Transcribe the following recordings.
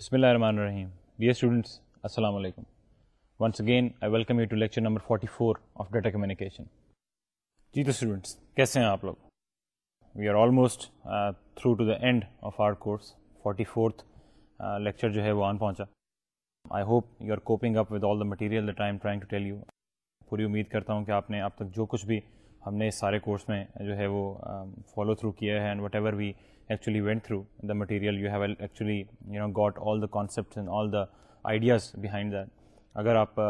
بسم اللہ الرحمن الرحیم ڈیئر اسٹوڈنٹس السلام علیکم once again I welcome you to lecture number 44 four of data communication جی تو اسٹوڈنٹس کیسے ہیں آپ لوگ we are almost through to the end of our course forty fourth lecture جو ہے وہ آن پہنچا I hope you are coping up with all the material the time trying to tell you پوری امید کرتا ہوں کہ آپ نے اب تک جو کچھ بھی ہم نے اس سارے کورس میں جو ہے وہ فالو um, تھرو کیا ہے and whatever we actually went through the material you have actually you know got all the concepts and all the ideas behind the اگر آپ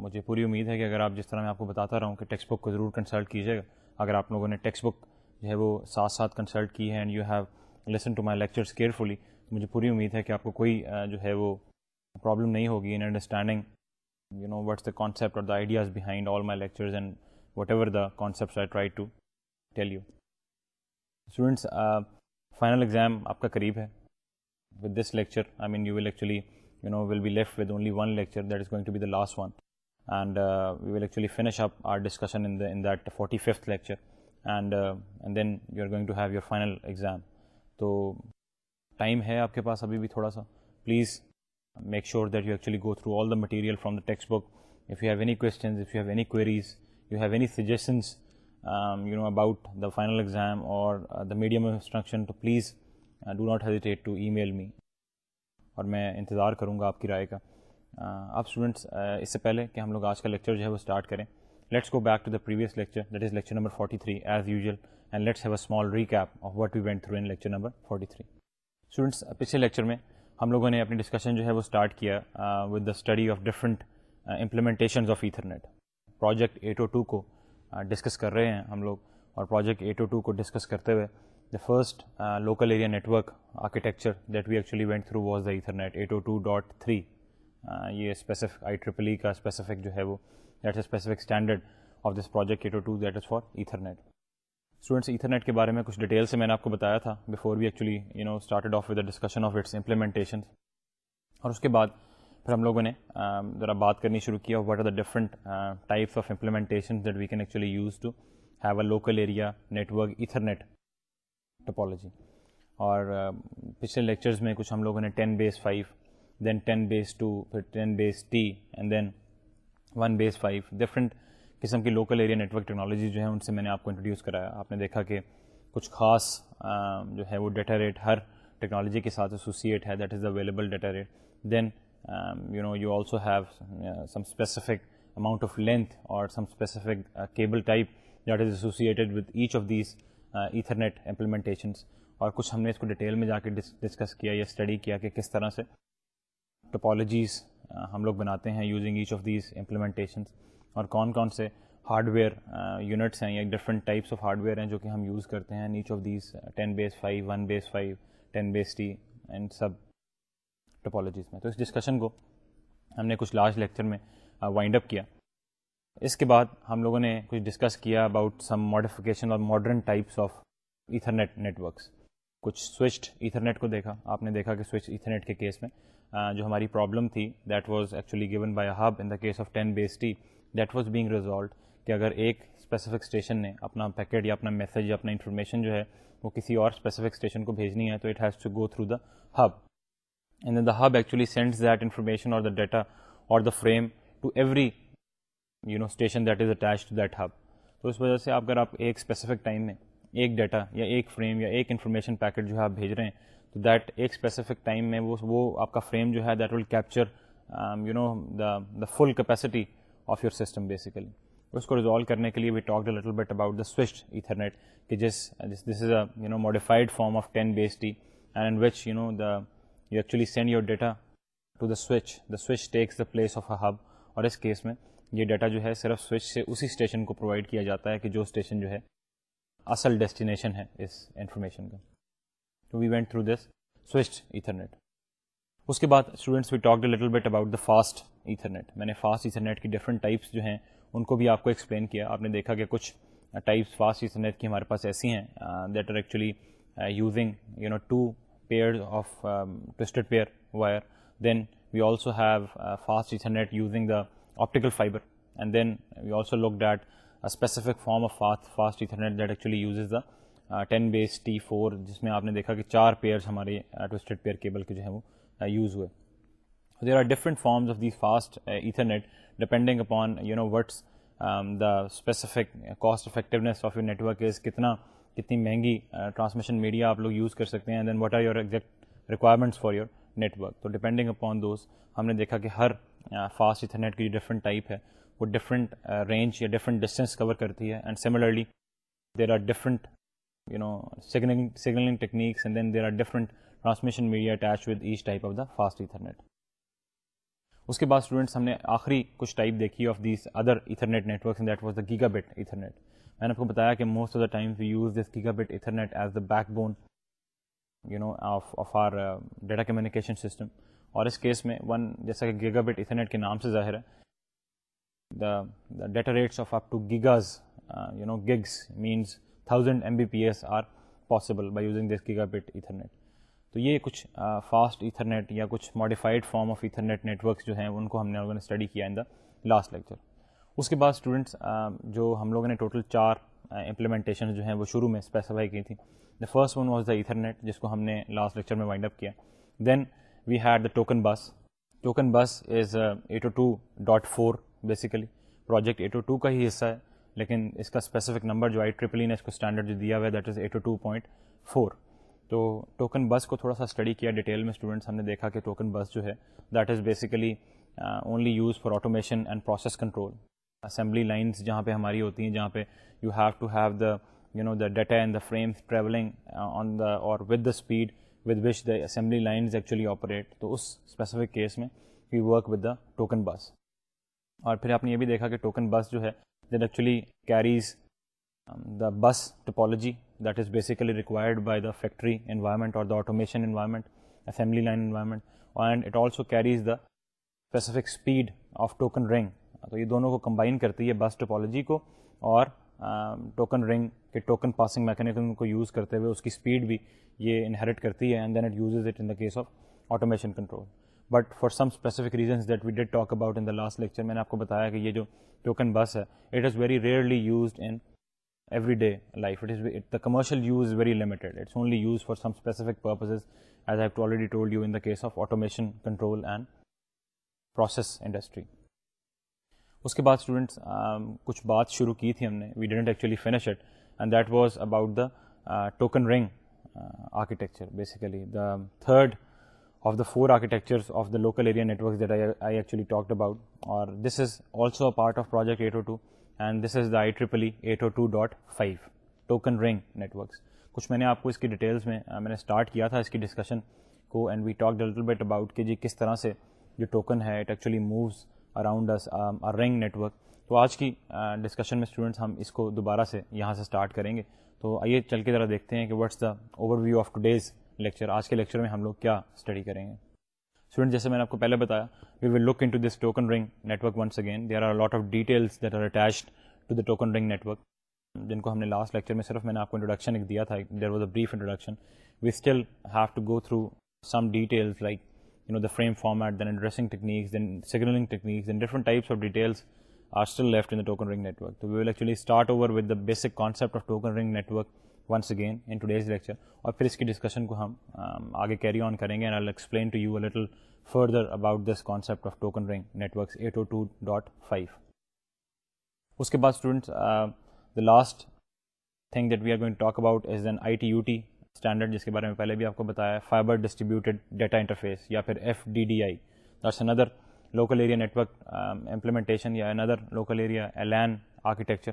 مجھے پوری امید ہے کہ اگر آپ جس طرح میں آپ کو بتاتا رہا ہوں کہ ٹیکسٹ بک کو ضرور کنسلٹ کیجیے گا اگر آپ لوگوں نے ٹیکسٹ بک جو ہے وہ ساتھ ساتھ کنسلٹ کی ہے and you have listen to my lectures carefully مجھے پوری امید ہے کہ آپ کو کوئی جو ہے وہ پرابلم نہیں ہوگی in understanding you know what's the concept اور the ideas behind all my lectures and whatever the concepts I try to tell you students final exam آپ کا قریب ہے with this lecture I mean you will actually you know will be left with only one lecture that is going to be the last one and we will actually finish up our discussion that forty fifth lecture and and then you are going to have your final exam تو time ہے آپ کے پاس ابھی بھی تھوڑا سا please make sure that you actually go through all the material from the text book if you have any کوینی queries you have any suggestions you know about the final exam اور دا میڈیمشن too please do not hesitate to email me اور میں انتظار کروں گا آپ کی رائے کا uh, آپ اسٹوڈنٹس uh, اس سے پہلے کہ ہم لوگ آج کا لیکچر جو ہے وہ اسٹارٹ کریں let's go back to the previous lecture that is lecture number forty three as usual and let's have a small recap of what we went through in lecture number forty students پچھلے lecture میں ہم لوگوں نے اپنی discussion جو ہے وہ start کیا with the study of different implementations of Ethernet project eight O two کو ڈسکس کر رہے ہیں ہم لوگ اور پروجیکٹ ایٹ او ٹو کو ڈسکس کرتے ہوئے the first local area network architecture that we actually went through was the Ethernet eight O two dot three یہ اسپیسیفک آئی ٹریپل ای کا اسپیسیفک جو ہے وہ that is a specific standard of this project eight O two that is for Ethernet students Ethernet کے بارے میں کچھ detail سے میں نے آپ کو بتایا تھا before we actually you know started off the discussion of its implementation اور اس کے بعد پھر ہم لوگوں نے ذرا بات کرنی شروع کیا what are the different types of implementation that we can actually use to have a local area network Ethernet topology اور پچھلے لیکچرز میں کچھ ہم لوگوں نے ten base five then ten base two پھر ten base T and then one base five different قسم کی لوکل ایریا نیٹورک ٹیکنالوجی جو ہے ان سے میں نے آپ کو انٹروڈیوس کرایا آپ نے دیکھا کہ کچھ خاص جو ہے وہ ڈیٹا ریٹ ہر ٹیکنالوجی کے ساتھ ایسوسیٹ ہے that is available data rate then you know you also have some specific amount of length اور some specific cable type that is associated with each of these Ethernet implementations اور کچھ ہم نے اس کو ڈیٹیل میں جا کے ڈسکس کیا یا اسٹڈی کیا کہ کس طرح سے ٹپالوجیز uh, ہم لوگ بناتے ہیں using each of these implementations اور کون کون سے ہارڈ ویئر یونٹس ہیں یا different types of hardware ہیں جو کہ ہم یوز کرتے ہیں each of these ten base five one base five ten base T and سب ٹپالوجیز میں تو اس ڈسکشن کو ہم نے کچھ لاسٹ لیکچر میں وائنڈ اپ کیا اس کے بعد ہم لوگوں نے کچھ ڈسکس کیا اباؤٹ سم ماڈیفکیشن اور modern types of Ethernet net works کچھ سوئچڈ ایتھرنیٹ کو دیکھا آپ نے دیکھا کہ سوئچ ایتھرنیٹ کے کیس میں جو ہماری پرابلم تھی that was actually given by hub in the case of ten base T that was being resolved کہ اگر ایک اسپیسیفک اسٹیشن نے اپنا پیکٹ یا اپنا میسج یا اپنا انفارمیشن جو ہے وہ کسی اور اسپیسیفک اسٹیشن کو بھیجنی ہے تو it has to go through the hub and the hub actually sends that information اور the data or the frame to every you know station that is attach to that hub تو اس وجہ سے اب اگر آپ ایک اسپیسیفک ٹائم میں ایک ڈیٹا یا ایک فریم یا ایک انفارمیشن پیکٹ جو ہے آپ بھیج رہے ہیں تو دیٹ ایک اسپیسیفک ٹائم میں وہ وہ آپ کا فریم جو ہے that will capture you know the the full capacity of your system basically اس کو ریزالو کرنے کے لیے we talk little bit about the switch Ethernet کہ جس this is a you know modified form of ten base T and which you know the you actually send your data to the switch the switch takes the place of a hub اور اس case میں یہ data جو ہے صرف switch سے اسی station کو پرووائڈ کیا جاتا ہے کہ جو اسٹیشن جو ہے اصل ڈیسٹینیشن ہے اس انفارمیشن کا تو we went through this switch Ethernet اس کے بعد students we talk little bit about the fast Ethernet میں نے فاسٹ ایتھرنیٹ کی ڈفرنٹ ٹائپس جو ہیں ان کو بھی آپ کو ایکسپلین کیا آپ نے دیکھا کہ کچھ ٹائپس فاسٹ ایتھرنیٹ کی ہمارے پاس ایسی ہیں that are actually using you know two pairs of twisted pair wire then we also had Ethernet using the optical fibre and then we also look ڈیٹفک form of fast Ethernet base T four جس میں آپ نے دیکھا کہ چار pairs ہمارے twisted pair cable کے جو ہیں وہ یوز ہوئے there are different forms of the fast Ethernet depending upon you know what's the specific cost effectiveness of network is کتنا کتنی مہنگی ٹرانسمیشن میڈیا آپ لوگ یوز کر سکتے ہیں then what are your exact requirements for your network تو depending upon those ہم نے دیکھا کہ ہر فاسٹ انٹرنیٹ کی جو ڈفرنٹ ٹائپ ہے وہ ڈفرنٹ رینج یا ڈفرینٹ ڈسٹینس کور کرتی ہے and similarly there are different you know signalling signalling techniques and then there are different transmission media attach with each type of the fast Ethernet اس کے بعد students ہم نے آخری کچھ ٹائپ دیکھی of these other Ethernet net works gigabit Ethernet میں نے آپ کو بتایا کہ most of the time we use this gigabit Ethernet as the backbone you know of of our data communication system اور اس case میں one جیسا کہ گیگا بٹ ایتھرنیٹ کے نام سے ظاہر ہے the the data rates of up to گیگاز you know gigs means thousand M B P S are possible by using this gigabit Ethernet تو یہ کچھ فاسٹ uh, ایتھرنیٹ یا کچھ modified form of Ethernet net works جو ہیں ان کو ہم نے اسٹڈی کیا ان دا لاسٹ لیکچر اس کے بعد اسٹوڈنٹس جو ہم لوگوں نے ٹوٹل چار امپلیمنٹیشن جو ہیں وہ شروع میں اسپیسیفائی کی تھیں the first one was the Ethernet جس کو ہم نے لاسٹ لیکچر میں وائنڈ اپ کیا then we had the token bus token bus is a two two dot four basically project a two two کا ہی حصہ ہے لیکن اس کا اسپیسیفک نمبر جو آئی ٹریپل ای نے اس کو اسٹینڈرڈ جو دیا ہوا ہے that is a two two point four تو ٹوکن بس کو تھوڑا سا اسٹڈی کیا ڈیٹیل میں اسٹوڈنٹس ہم نے دیکھا کہ ٹوکن بس جو ہے that is basically only use for automation and process control assembly lines جہاں پہ ہماری ہوتی ہیں جہاں پہ you have to have the you know the data and the frames travelling on the اور with the speed with which the assembly lines actually operate تو اس اسپیسیفک کیس میں you work with the token bus اور پھر آپ نے یہ بھی دیکھا کہ ٹوکن بس جو ہے that actually carries the bus topology that is basically required by the factory environment اور the automation environment assembly line environment and it also carries the specific speed of token ring تو یہ دونوں کو combine کرتی ہے bus topology کو اور token ring کے ٹوکن پاسنگ میکینزم کو یوز کرتے ہوئے اس کی اسپیڈ بھی یہ انہیریٹ کرتی ہے and then it uses it in the case of automation control but for some specific reasons that we did talk about in the last lecture میں نے آپ کو بتایا کہ یہ جو ٹوکن بس ہے it is very rarely used in every day life it is the commercial use is very limited it's only use for some specific purposes as to already told you in the case of automation control and process industry اس کے بعد students کچھ بات شروع کی تھی ہم نے we didn't actually finish it and that was about the token ring architecture basically the third of the four architectures of the local area net actually talked about اور this is also a part of project eight O two and this is the I triple E eight O two dot five token ring net works کچھ میں نے آپ کو اس کی details میں میں نے اسٹارٹ کیا تھا اس کی ڈسکشن کو and we talk a little bit about کہ جی کس طرح سے جو ٹوکن ہے it actually moves around ring network تو آج کی ڈسکشن میں اسٹوڈنٹس ہم اس کو دوبارہ سے یہاں سے اسٹارٹ کریں گے تو آئیے چل کے ذرا دیکھتے ہیں کہ what's the overview of today's lecture آج کے لیکچر میں ہم لوگ کیا اسٹڈی کریں گے اسٹوڈنٹ جیسے میں نے آپ کو پہلے بتایا we will look into this token ring network once again there lot of details that are attached to the token ring network جن کو ہم نے لاسٹ لیکچر میں صرف میں نے آپ کو انٹروڈکشن ایک دیا تھا there was a brief introduction we still have to go through some details like you know, the frame format, then addressing techniques, then signaling techniques, then different types of details are still left in the token ring network. So we will actually start over with the basic concept of token ring network once again in today's lecture. And then we will continue carry on discussion and I'll explain to you a little further about this concept of token ring networks 802.5. اس کے بعد students the last thing that we are going talk about is an I T U T standard جس کے بارے میں پہلے بھی آپ کو بتایا فائبر ڈسٹریبیوٹیڈ ڈیٹا انٹرفیس یا پھر ایف ڈی ڈی آئی اندر local area network implementation یا اندر لوکل ایریا این آرکیٹیکچر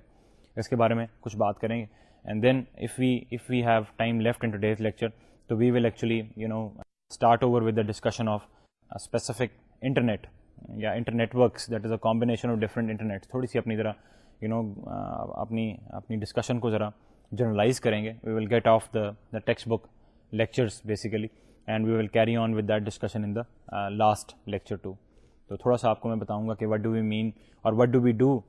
اس کے بارے میں کچھ بات کریں گے and then if we if we have time left in today's lecture تو we will actually you know start over with the discussion of specific internet یا internet works that is a combination of different internet تھوڑی سی اپنی ذرا you know اپنی اپنی discussion کو ذرا جرنلائز کریں گے we will get off the the text book lectures basically and we will carry on with that discussion in the last lecture too تو تھوڑا سا آپ کو میں بتاؤں گا کہ what do we mean or what do we do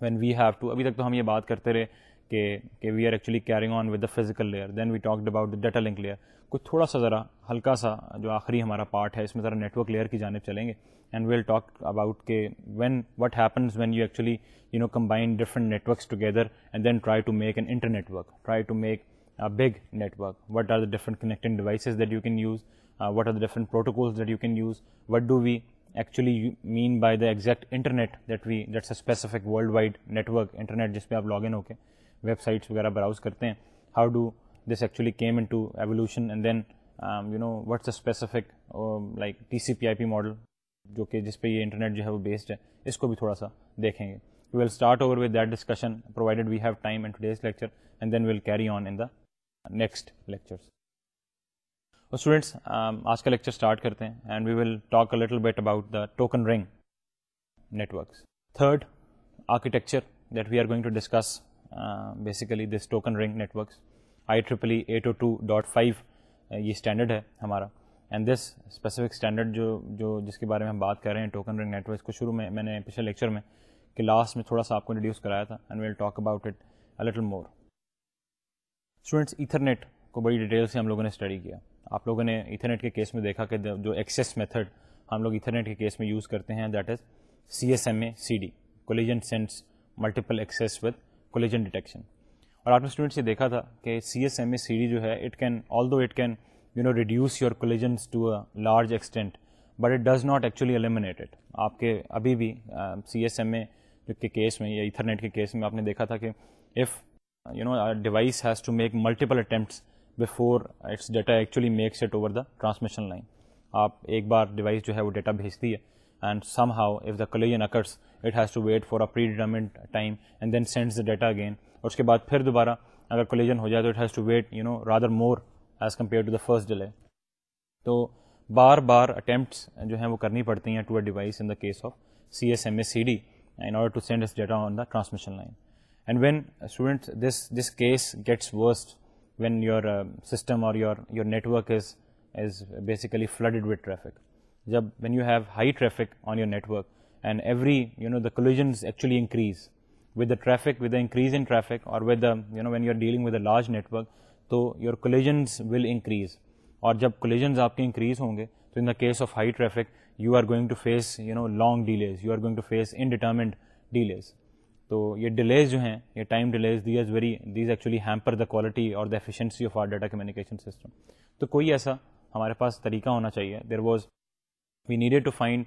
when we have to ابھی تک تو ہم یہ بات کرتے رہے کہ we are actually carrying on with the physical layer then we talk about the data link layer کچھ تھوڑا سا ذرا ہلکا سا جو آخری ہمارا پارٹ ہے اس میں ذرا نیٹ ورک لیئر کی جانب چلیں گے and we'll talk about when what happens when you actually you know combine different networks together and then try to make an internetwork try to make big network what are the different connecting devices that you can use what are the different protocols that you can use what do we actually mean by the exact internet that we that's a specific world wide network internet جس پہ آپ log in ہو کے websites وغیرہ browse کرتے ہیں how do this actually came into evolution and then you know a specific like T C P I P model جو کہ جس پہ یہ انٹرنیٹ جو ہے وہ بیسڈ ہے اس کو بھی تھوڑا سا دیکھیں گے we we will start over with that discussion provided have time in lecture and then we'll carry on the next lectures students آج کا لیکچر اسٹارٹ کرتے ہیں and we will talk a little bit about the token ring networks third architecture that we are going to discuss basically this token ring networks I triple E a two two dot five یہ standard ہے ہمارا and this specific standard جو جو جس کے بارے میں ہم بات کر رہے ہیں ٹوکن رنگ نیٹ ورکس کو شروع میں میں نے پچھلے لیکچر میں کہ لاسٹ میں تھوڑا سا آپ کو انٹروڈیوس کرایا تھا and we'll talk about it a little more students Ethernet کو بڑی ڈیٹیل سے ہم لوگوں نے اسٹڈی کیا آپ لوگوں نے ایتھرنیٹ کے کیس میں دیکھا کہ جو ایکسیس میتھڈ ہم لوگ ایتھرنیٹ کے کیس میں یوز کرتے ہیں that is C S M A C D collision sense multiple access with collision detection اور آپ نے اسٹوڈنٹس یہ دیکھا تھا کہ C S M A C D جو ہے it can all do it can you know reduce your collisions to a large extent but it does not actually eliminate it آپ کے ابھی بھی سی ایس ایم اے کے case میں یا Ethernet کے کیس میں آپ نے دیکھا تھا کہ you know device has to make multiple attempts before its data actually makes it over the transmission line آپ ایک بار ڈیوائس جو ہے وہ ڈیٹا بھیجتی ہے and somehow if the collision occurs it has to wait for predetermined time and then sends the data again اور اس کے بعد پھر دوبارہ اگر کولیجن ہو جائے تو it has to wait you know rather more as compare to the first delay تو بار بار اٹیمپٹس جو ہیں وہ کرنی پڑتی ہیں to a device in the case of C C S M D in order to send data on the transmission line and when this this case gets worst when your system اور your network is is basically flooded with traffic جب when you have high traffic on your network and every you know the collisions actually increase with the traffic with the increase in traffic اور with the you know when you are dealing with a large network تو your uh collisions will increase اور جب collisions آپ کے increase ہوں گے تو in the case of high traffic you are going to face you know long delays you are going to face in delays تو یہ ڈیلیز جو ہیں یہ time delays very these actually hamper the quality اور the efficiency of our data communication system تو کوئی ایسا ہمارے پاس طریقہ ہونا چاہیے there was we needed to find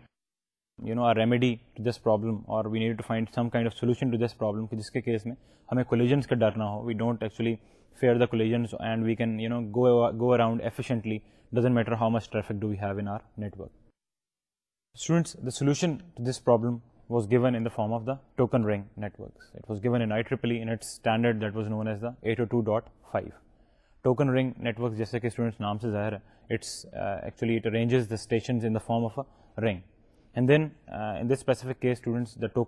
you know our remedy to this problem اور we need to find some kind of solution to this problem جس کے کیس میں ہمیں کولیجنس کا ڈرنا ہو we don't actually fear the collisions and we can you know go around efficiently doesn't matter how much traffic do we have in net work students the solution to this problem was given in the form of the token ring networks was گئی was known as the eight O two dot five token ring network جیسے کہ students نام سے ظاہر ہے it's actually it arranges the stations in the form of a ring and then in this specific case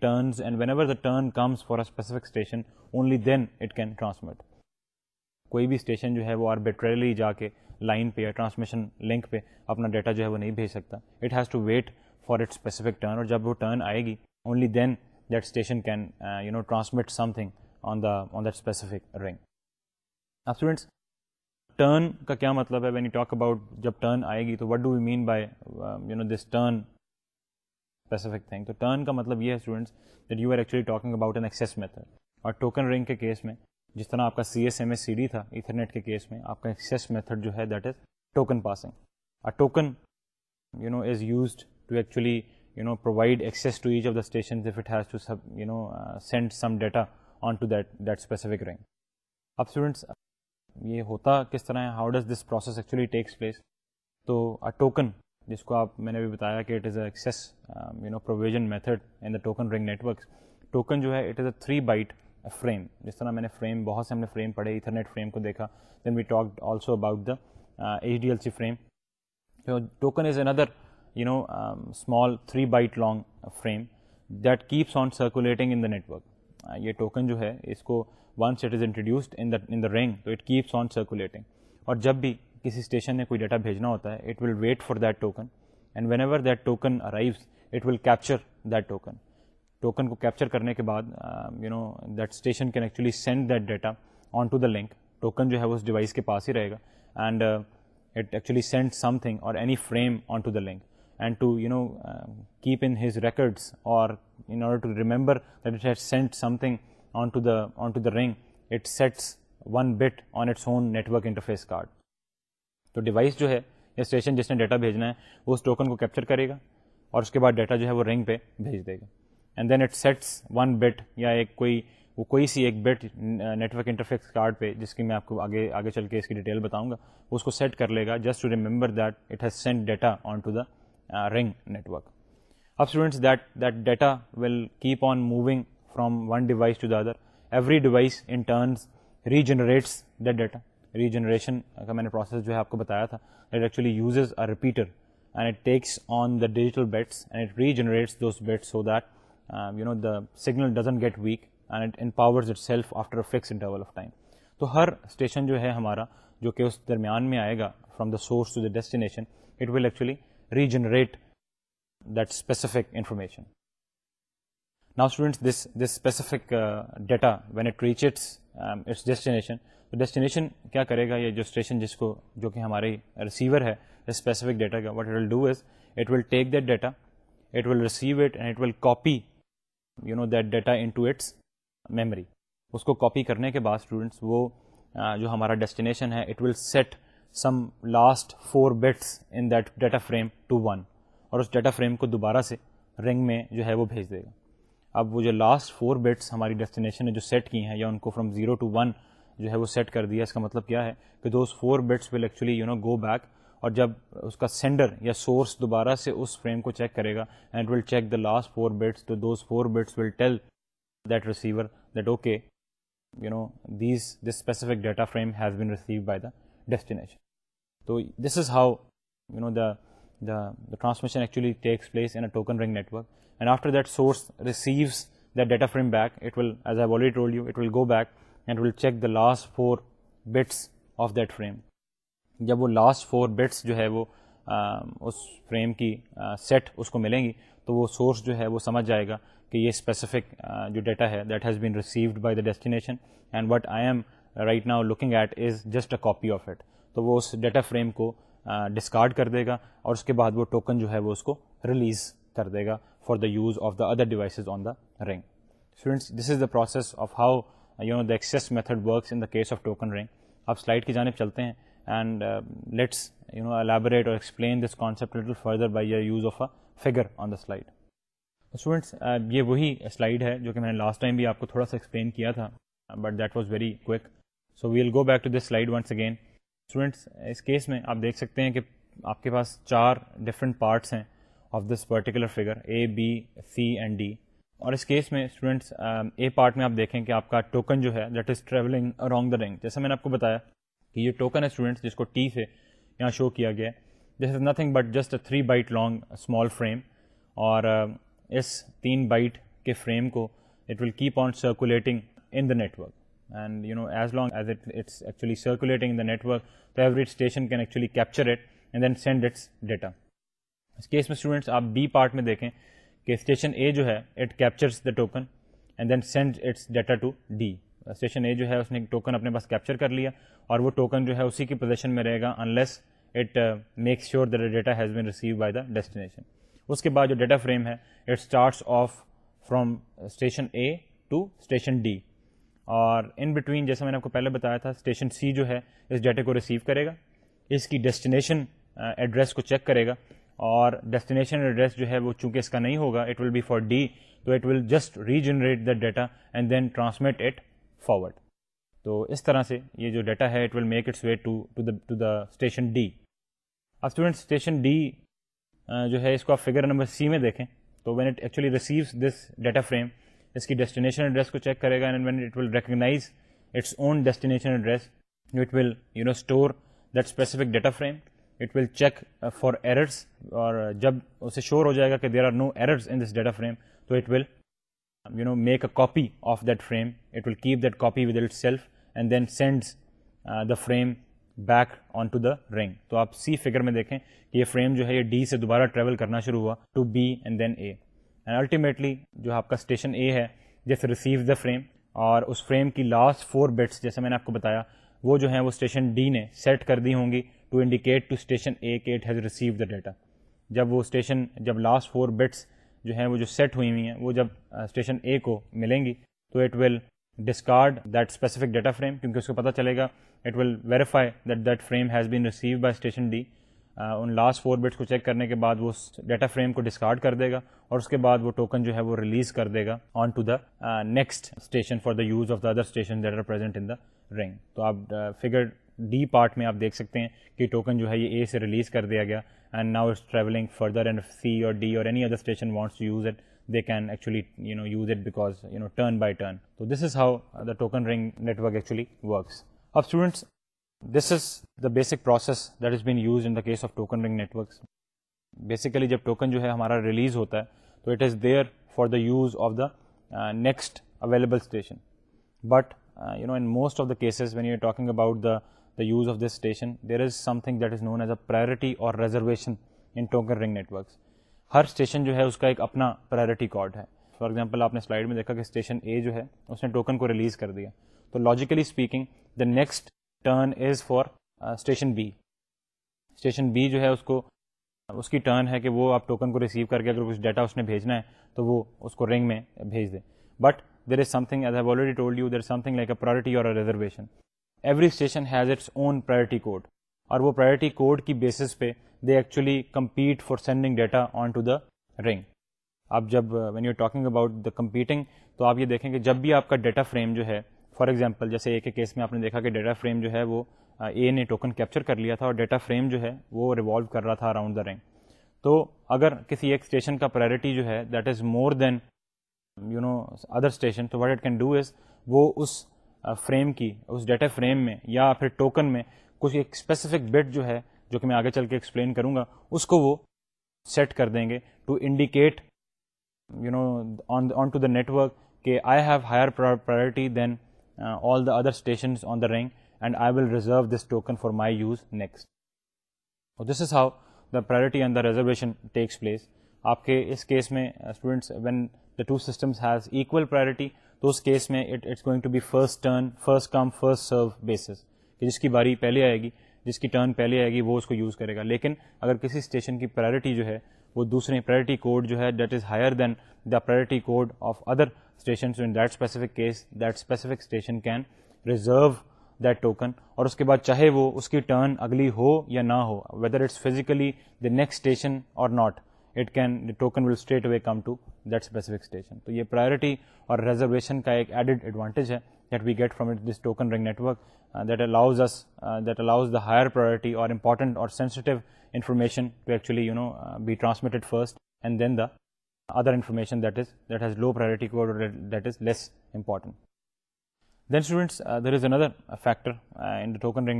turned comes فارسک only then it can transmit کوئی بھی station جو ہے وہ آربیٹریلی جا کے لائن پہ یا ٹرانسمیشن لنک پہ اپنا ڈیٹا جو ہے وہ نہیں بھیج سکتا it has to wait for it specific turn اور جب وہ ٹرن آئے گی only then that station can transmit ring turn کا کیا مطلب ہے وین یو ٹاک اباؤٹ جب ٹرن آئے گی تو what do you mean by this turn کا مطلب یہ ہے اور ٹوکن رنگ کے کیس میں جس طرح آپ کا C S M S C D تھا ایتھرنیٹ کے کیس میں آپ کا ایکسیس میتھڈ جو ہے token you know is used to provide access to each of the station یہ ہوتا کس طرح ہے how does this process actually takes place تو اے ٹوکن جس کو آپ میں نے بتایا کہ it is a access you know provision method in the token ring net works token جو ہے it is a three byte frame جس طرح میں نے فریم بہت سے ہم نے فریم پڑھے ایتھرنیٹ فریم کو دیکھا then we talk also about the H D L C frame token is اندر you know small three byte long frame that keeps on circulating in the network یہ token جو ہے اس کو once it is introduced in the in the ring تو it keeps on circulating اور جب بھی کسی اسٹیشن نے کوئی ڈیٹا بھیجنا ہوتا ہے it will wait for that token and whenever that token arrives it will capture that token token کو کیپچر کرنے کے بعد you know that station can actually send that data on to the link token جو ہے وہ اس device کے پاس ہی رہے گا and it actually send something اور any frame on to the link and to you know keep in his records اور in آرڈربر that it has sent something on to the on to the ring it sets one bit on its own network interface card تو device جو ہے یا station جس نے data بھیجنا ہے اس ٹوکن کو کیپچر کرے گا اور اس کے بعد ڈیٹا جو ہے وہ رنگ پہ بھیج دے گا and then it sets one bit یا ایک کوئی وہ کوئی سی ایک بٹ نیٹورک انٹرفیکس کارڈ پہ جس کی میں آپ کو آگے آگے چل کے اس کی ڈیٹیل بتاؤں گا اس کو سیٹ کر لے گا just to remember that it has sent data on to the ring network اب students that that data will keep on moving from one device to the other every device in turns regenerates that data regeneration کا میں نے process جو ہے آپ کو بتایا تھا that actually uses a repeater and it takes on the digital bits and it regenerates those bits so that you know the signal doesn't get weak and it empowers itself after a fix interval of time تو ہر station جو ہے ہمارا جو کہ اس درمیان میں آئے گا from the source to the destination it will actually regenerate that specific information now students data when it reach its destination destination کیا کرے گا یہ جو اسٹیشن جس کو جو کہ ہماری ریسیور ہے اسپیسیفک ڈیٹا کا what was it will take that ڈیٹاپیٹ data into its memory اس کو کاپی کرنے کے بعد اسٹوڈنٹس وہ جو ہمارا ڈیسٹینیشن ہے it will set some last four bits in that data frame to one اور اس ڈیٹا فریم کو دوبارہ سے رنگ میں جو ہے وہ بھیج دے گا اب وہ جو لاسٹ فور بٹس ہماری ڈیسٹینیشن نے جو سیٹ کی ہیں یا ان کو فرام زیرو ٹو ون جو ہے وہ سیٹ کر دیا اس کا مطلب کیا ہے کہ those four bits will actually you know go back اور جب اس کا سینڈر یا سورس دوبارہ سے اس فریم کو چیک کرے گا and will check the last four bits تو those four bits will tell that receiver that okay you know these this specific data frame has been receive by the destination تو this is how you know the the the transmission actually takes place in a token ring network and after that source receive that data frame back it was a will go back and will check the last four bits of that frame جب وہ last four bits جو ہے وہ اس frame کی set اس کو ملیں گی تو وہ سورس جو ہے وہ سمجھ جائے گا کہ یہ اسپیسیفک جو ڈیٹا ہے that has been received by the destination and what I am right now looking at is just a copy of it تو وہ اس ڈیٹا فریم کو ڈسکارڈ کر دے گا اور اس کے بعد وہ ٹوکن جو ہے وہ اس کو ریلیز کر دے گا for the use of the other devices on the ring students this is the process of how you know the access method works in the case of token ring آپ slide کی جانب چلتے ہیں and let's you know elaborate اور explain this little further by use of a figure on the slide students یہ وہی slide ہے جو کہ میں نے لاسٹ ٹائم بھی آپ کو تھوڑا سا ایکسپلین کیا تھا but that was very quick so we go back to this slide once again students اس کیس میں آپ دیکھ سکتے ہیں کہ آپ کے پاس چار ڈفرینٹ پارٹس ہیں of this particular figure A B C and D اور اس کیس میں اسٹوڈینٹس اے پارٹ میں آپ دیکھیں کہ آپ کا ٹوکن جو ہے that is traveling around the ring جیسا میں نے آپ کو بتایا کہ یہ ٹوکن ہے اسٹوڈینٹس جس کو ٹی سے یہاں شو کیا گیا ہے this is nothing but just a three byte long small frame اور um, اس تین بائٹ کے فریم کو it will keep on circulating in the network and you know as long as it it's actually circulating the network تو every station can actually capture it and then send its data اس case میں students آپ B part میں دیکھیں کہ station A جو ہے it captures the token and then send its data to D station A جو ہے اس نے ایک ٹوکن اپنے پاس کیپچر کر لیا اور وہ ٹوکن جو ہے اسی کی پوزیشن میں رہے گا unless it makes sure the data has been receive by the destination اس کے بعد جو ڈیٹا فریم ہے it starts off from station A to station D اور ان بٹوین جیسا میں نے آپ کو پہلے بتایا تھا اسٹیشن سی جو ہے اس ڈیٹے کو ریسیو کرے گا اس کی ڈیسٹینیشن ایڈریس uh, کو چیک کرے گا اور ڈیسٹینیشن ایڈریس جو ہے وہ چونکہ اس کا نہیں ہوگا it will be for D تو it will just regenerate the data and then transmit it forward تو اس طرح سے یہ جو ڈیٹا ہے it will make its way to the station D اب اسٹوڈنٹ اسٹیشن ڈی جو ہے اس کو آپ فگر نمبر سی میں دیکھیں تو when it actually receives this data frame اس کی ڈیسٹینیشن ایڈریس کو چیک کرے گا and when it it it will will will recognize its own destination address you know store that specific data frame check for errors اور uh, جب اسے sure ہو جائے گا کہ there are no errors in this data frame تو it will you know make a copy of that frame it will keep that copy with itself and then sends the frame back on to the ring تو آپ C figure میں دیکھیں کہ یہ frame جو ہے یہ D سے دوبارہ ٹریول کرنا شروع ہوا to B and then A and ultimately جو آپ کا اسٹیشن اے ہے جیسے ریسیو دا فریم اور اس فریم کی لاسٹ فور بٹس جیسے میں نے آپ کو بتایا وہ جو ہیں وہ اسٹیشن ڈی نے سیٹ کر دی ہوں گی to indicate to station A کے it has receive the data جب وہ اسٹیشن جب لاسٹ فور بٹس جو ہیں وہ جو سیٹ ہوئی ہوئی ہیں وہ جب اسٹیشن اے کو ملیں گی تو it will discard that specific data frame کیونکہ اس کو پتہ چلے گا it will verify that that frame has been receive by station D in last four bits کو چیک کرنے کے بعد وہ ڈیٹا فریم کو ڈسکارڈ کر دے گا اور اس کے بعد وہ ٹوکن جو ہے وہ ریلیز کر دے گا on to the next station for the use of the other station that are in the ring تو آپ فگر ڈی پارٹ میں آپ دیکھ سکتے ہیں کہ ٹوکن جو ہے یہ اے سے ریلیز کر دیا گیا and now it's travelling further and C اور ڈی اور any other station wants to use it this is how the token ring network actually works اب students this is the basic process that is been use in the case of token ring net works basically جب token جو ہے ہمارا release ہوتا ہے تو it is there for the use of the next available station but you know in most of the cases when you talking about the the use of this station there is something that is known as a priority اور reservation in token ring networks ہر station جو ہے اس کا ایک اپنا priority card ہے for example آپ نے سلائڈ میں دیکھا کہ اسٹیشن اے جو ہے اس نے ٹوکن کو ریلیز کر دیا تو logically speaking the next turn is for station B station B جو ہے اس کو اس کی ٹرن ہے کہ وہ آپ ٹوکن کو ریسیو کر کے اگر کچھ ڈیٹا اس نے بھیجنا ہے تو وہ اس کو رنگ میں بھیج دیں but there is something I have already told you there something like a priority اور reservation every station has its own priority code اور وہ پرائرٹی کوڈ کی بیسس پہ they actually compete for sending data on to the ring آپ جب when you talking about the competing تو آپ یہ دیکھیں کہ جب بھی آپ کا ڈیٹا فریم جو ہے فار ایگزامپل جیسے ایک ایک کیس میں آپ نے دیکھا کہ ڈیٹا فریم جو ہے وہ اے نے ٹوکن کیپچر کر لیا تھا اور ڈیٹا فریم جو ہے وہ ریوالو کر رہا تھا اراؤنڈ دا رینگ تو اگر کسی ایک اسٹیشن کا پرائرٹی جو ہے that is more than you know other station تو what it can do is وہ اس فریم کی اس ڈیٹا فریم میں یا پھر ٹوکن میں کچھ ایک اسپیسیفک بٹ جو ہے جو کہ میں آگے چل کے ایکسپلین کروں گا اس کو وہ سیٹ کر دیں گے to indicate you know on to the network کہ I have higher priority than all the other station on the rank and I will reserve this token for my use next اور this is how the priority and the reservation آپ کے اس case میں students when the two system has equal priority تو اس case میں it it's going to be first turn first come first serve basis کہ جس کی باری پہلے آئے گی جس کی ٹرن پہلے آئے گی وہ اس کو یوز کرے گا لیکن اگر کسی اسٹیشن کی پرایورٹی جو ہے وہ دوسرے پرایورٹی کوڈ جو ہے that is higher than the priority code of other station so in that specific case that specific station can reserve that token اور اس کے بعد چاہے وہ اس کی ٹرن اگلی ہو یا نہ ہو whether it's physically the next station اور not it can token will straight away come to that specific station تو یہ پرائرٹی اور ریزرویشن کا ایک ایڈیڈ ایڈوانٹیج ہے that we get from it this token ring network that allows us that allows the higher priority or important or sensitive information to actually you know be transmitted first and then the other information that is that has low priority کو that is less important than students there is other factor ہے ٹوکنو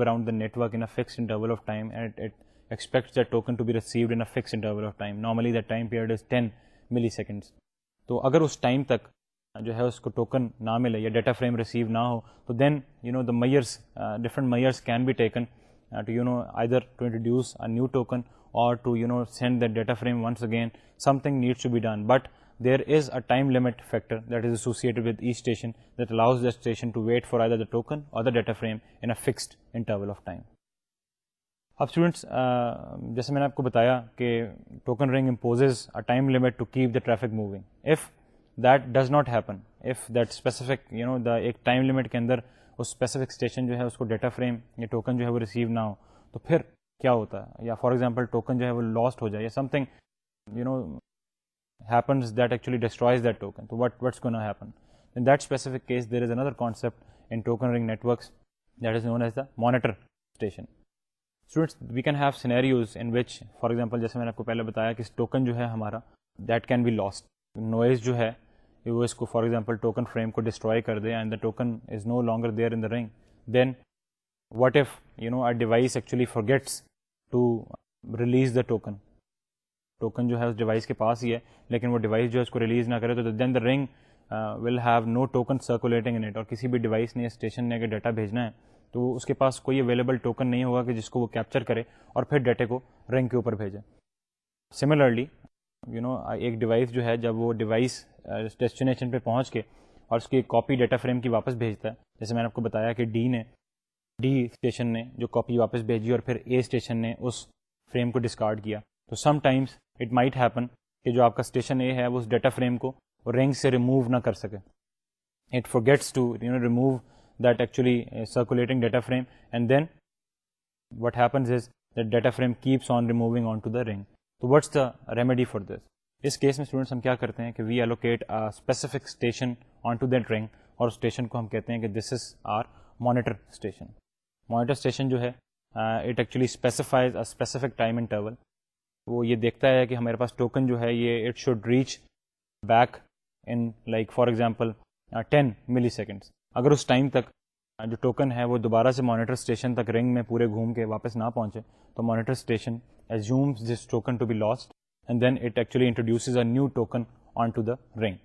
around work a fix interval of time token to be received interval of time normally period is ten milliseconds تو اگر اس time تک جو ہے اس کو token نہ ملے یا ڈیٹا فریم ریسیو نہ ہو تو then you know the measures different measures can be taken to you know آدر to introduce a new token or to you know send that data frame once again something needs to be done but there is a time limit factor that is associated with a station that allows the station to wait for the token or the data frame in a fixed interval of time اب students uh, جیسے میں نے آپ کو بتایا کہ token ring imposes a time limit to keep the traffic moving if that does not happen if that specific you know the ایک time limit کے اندر اس اسپیسیفک اسٹیشن جو ہے اس کو ڈیٹا فریم یا ٹوکن جو ہے وہ ریسیو نہ ہو تو پھر کیا ہوتا ہے یا فار ایگزامپل ٹوکن جو ہے وہ لاسٹ ہو جائے یا something you know happens that actually destroys that token تو what what's gonna happen in that specific case there is another concept in token ring networks that is known as the monitor station we can have scenarios in which for example جیسے میں نے آپ کو پہلے بتایا کہ token جو ہے ہمارا that can be lost noise جو ہے وہ اس کو فار ایگزامپل ٹوکن فریم کو ڈسٹرائے کر دے and the token is no longer there in the ring then what if you know a device actually forgets to release the token token جو ہے اس ڈیوائس کے پاس ہی ہے لیکن وہ ڈیوائس جو ہے اس کو ریلیز نہ کرے تو then the ring will have no token circulating اور کسی بھی ڈیوائس نے اسٹیشن نے اگر ڈیٹا بھیجنا ہے تو اس کے پاس کوئی اویلیبل ٹوکن نہیں ہوگا کہ جس کو وہ کیپچر کرے اور پھر ڈیٹے کو رنگ کے اوپر بھیجے سملرلی یو نو ایک ڈیوائس جو ہے جب وہ ڈیوائس ڈیسٹینیشن پہ پہنچ کے اور اس کی کاپی ڈیٹا فریم کی واپس بھیجتا ہے جیسے میں نے آپ کو بتایا کہ ڈی نے ڈی اسٹیشن نے جو کاپی واپس بھیجی اور پھر اے اسٹیشن نے اس فریم کو ڈسکارڈ کیا تو sometimes it might happen کہ جو آپ کا اسٹیشن اے ہے وہ اس ڈیٹا فریم کو رینگ سے ریموو نہ کر سکے it four Gates to you know remove that actually circulating data frame and then what happens is that data frame keeps on removing on to the ring تو what's the remedy for this اس case میں students ہم کیا کرتے ہیں کہ we allocate specific station on to that ring اور station کو ہم کہتے ہیں کہ this is our monitor station monitor station جو ہے it actually specifies specific time وہ یہ دیکھتا ہے کہ ہمارے پاس ٹوکن جو ہے یہ it should reach back in like for example ten milliseconds اگر اس ٹائم تک جو ٹوکن ہے وہ دوبارہ سے مانیٹر اسٹیشن تک رنگ میں پورے گھوم کے واپس نہ پہنچے تو monitor station assumes this token to be lost and then it actually introduces a new token on to the ring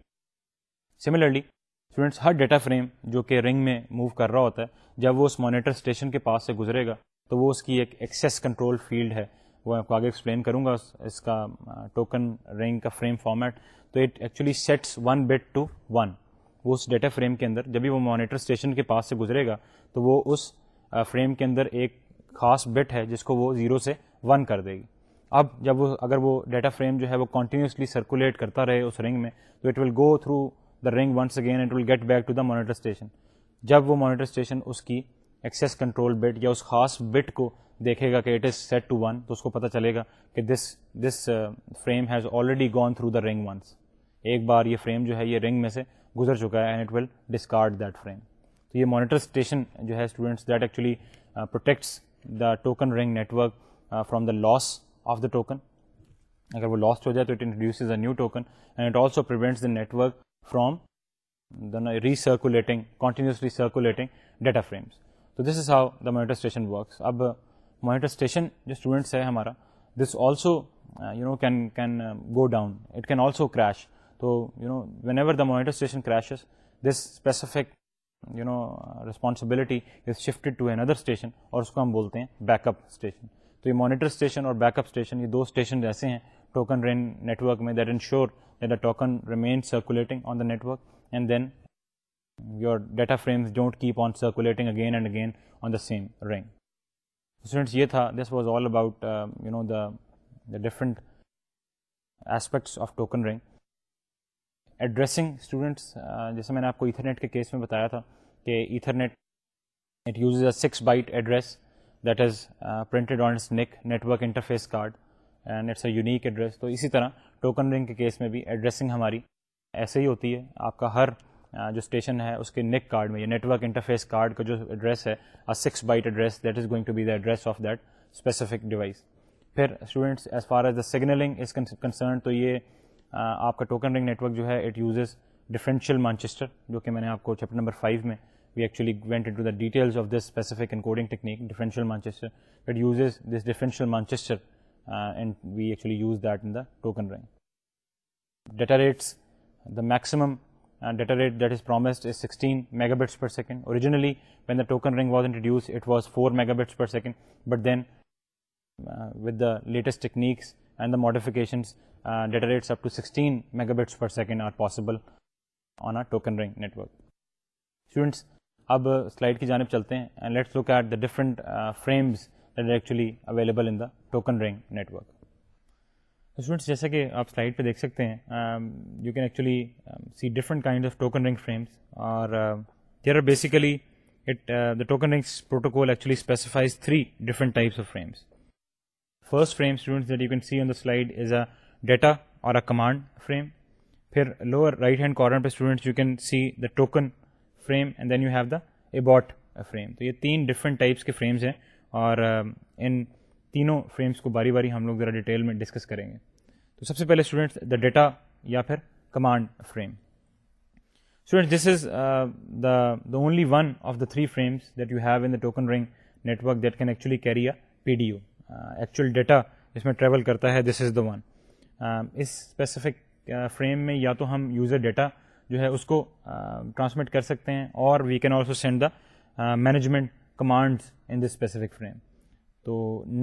similarly students ہر ڈیٹا فریم جو کہ رنگ میں موو کر رہا ہوتا ہے جب وہ اس مانیٹر اسٹیشن کے پاس سے گزرے گا تو وہ اس کی ایکسیس کنٹرول فیلڈ ہے وہ آپ کو آگے ایکسپلین کروں گا اس کا ٹوکن رنگ کا فریم فارمیٹ تو it actually sets one bit to one وہ اس ڈیٹا فریم کے اندر جبھی وہ مانیٹر اسٹیشن کے پاس سے گزرے گا تو وہ اس فریم کے اندر ایک خاص بٹ ہے جس کو وہ زیرو سے ون کر دے گی اب جب وہ اگر وہ ڈیٹا فریم جو ہے وہ کنٹینیوسلی سرکولیٹ کرتا رہے اس رنگ میں تو it will go through the ring once again it will get back to the monitor station جب وہ مانیٹر اسٹیشن اس کی ایکسیس کنٹرول بٹ یا اس خاص بٹ کو دیکھے گا کہ it is set to one تو اس کو پتہ چلے گا کہ this this frame has already gone through the ring once ایک بار یہ فریم جو ہے یہ رنگ میں سے گزر چکا ہے and it will discard that frame تو یہ مانیٹر اسٹیشن جو ہے students that actually protects the token ring network from the loss of the token اگر وہ لاسٹ ہو جائے تو it introduces a new token and it also آلسوٹ the network from circulating continuously circulating data frames تو this is how the monitor station works اب monitor station جو students ہے ہمارا دس also you know can can go down it can also crash تو you know whenever the monitor station crashes this specific you know responsibility is shifted to another station اور اس کو ہم بولتے ہیں backup station تو یہ monitor station اور بیک اپ اسٹیشن یہ دو اسٹیشن ایسے ہیں ٹوکن رین نیٹ ورک میں that ensure that a token remain circulating on the network and then your data frames don't keep on circulating again and again on the same رینگینٹس یہ تھا this was all about you know the the different aspects of token ring addressing جیسے میں نے آپ کو Ethernet کے case میں بتایا تھا کہ Ethernet it uses a six byte address that is printed answer NIC network interface card and it's a unique address تو اسی طرح ٹوکن رنگ کے کیس میں بھی ایڈریسنگ ہماری ایسے ہی ہوتی ہے آپ کا ہر uh, جو اسٹیشن ہے اس کے نک کارڈ میں یا نیٹ ورک انٹر کارڈ کا جو ایڈریس ہے six byte address that is going to be the address of that specific device پھر students as far as the signalling is concern تو یہ uh, آپ کا ٹوکن رنگ نیٹ ورک جو ہے اٹ یوزز ڈفرینشیل مانچسٹر جو کہ میں نے آپ کو چیپٹر نمبر فائیو میں وی ایكچلی وینٹلس of this specific encoding ٹیکنیشیل مانچسٹرشیل مانچسٹر اینڈ وی ایکچلیٹ انگا rates maximum data that is promised sixteen mega bits per second originally when the token ring was انٹرڈیوس was four mega bits per second but then وا latest techniques and the modification mega bits per second آنکنٹ اب slide کی جانب چلتے ہیں let's look at the different frames actually available in the token ring network students جیسا کہ آپ سلائڈ پہ دیکھ سکتے ہیں you can actually see different kind of token ring frames اور there are basically it the token rings protocol actually specifies three different types of frames first frame students that you can see on the slide is a data or a command frame پھر lower right hand corner پہ students you can see the token frame and then you have the a frame تو یہ تین different types کے frames ہیں اور um, ان تینوں frames کو باری باری ہم لوگ ذرا ڈیٹیل میں ڈسکس کریں گے تو سب سے پہلے اسٹوڈینٹس دا ڈیٹا یا پھر command frame students this is the the only one of the three frames that you have in the token ring network that can actually carry a P D U actual data جس میں travel کرتا ہے this is the one اس specific frame uh, میں یا تو ہم user data جو ہے اس کو ٹرانسمٹ کر سکتے ہیں اور we can also send the management commands in the specific frame تو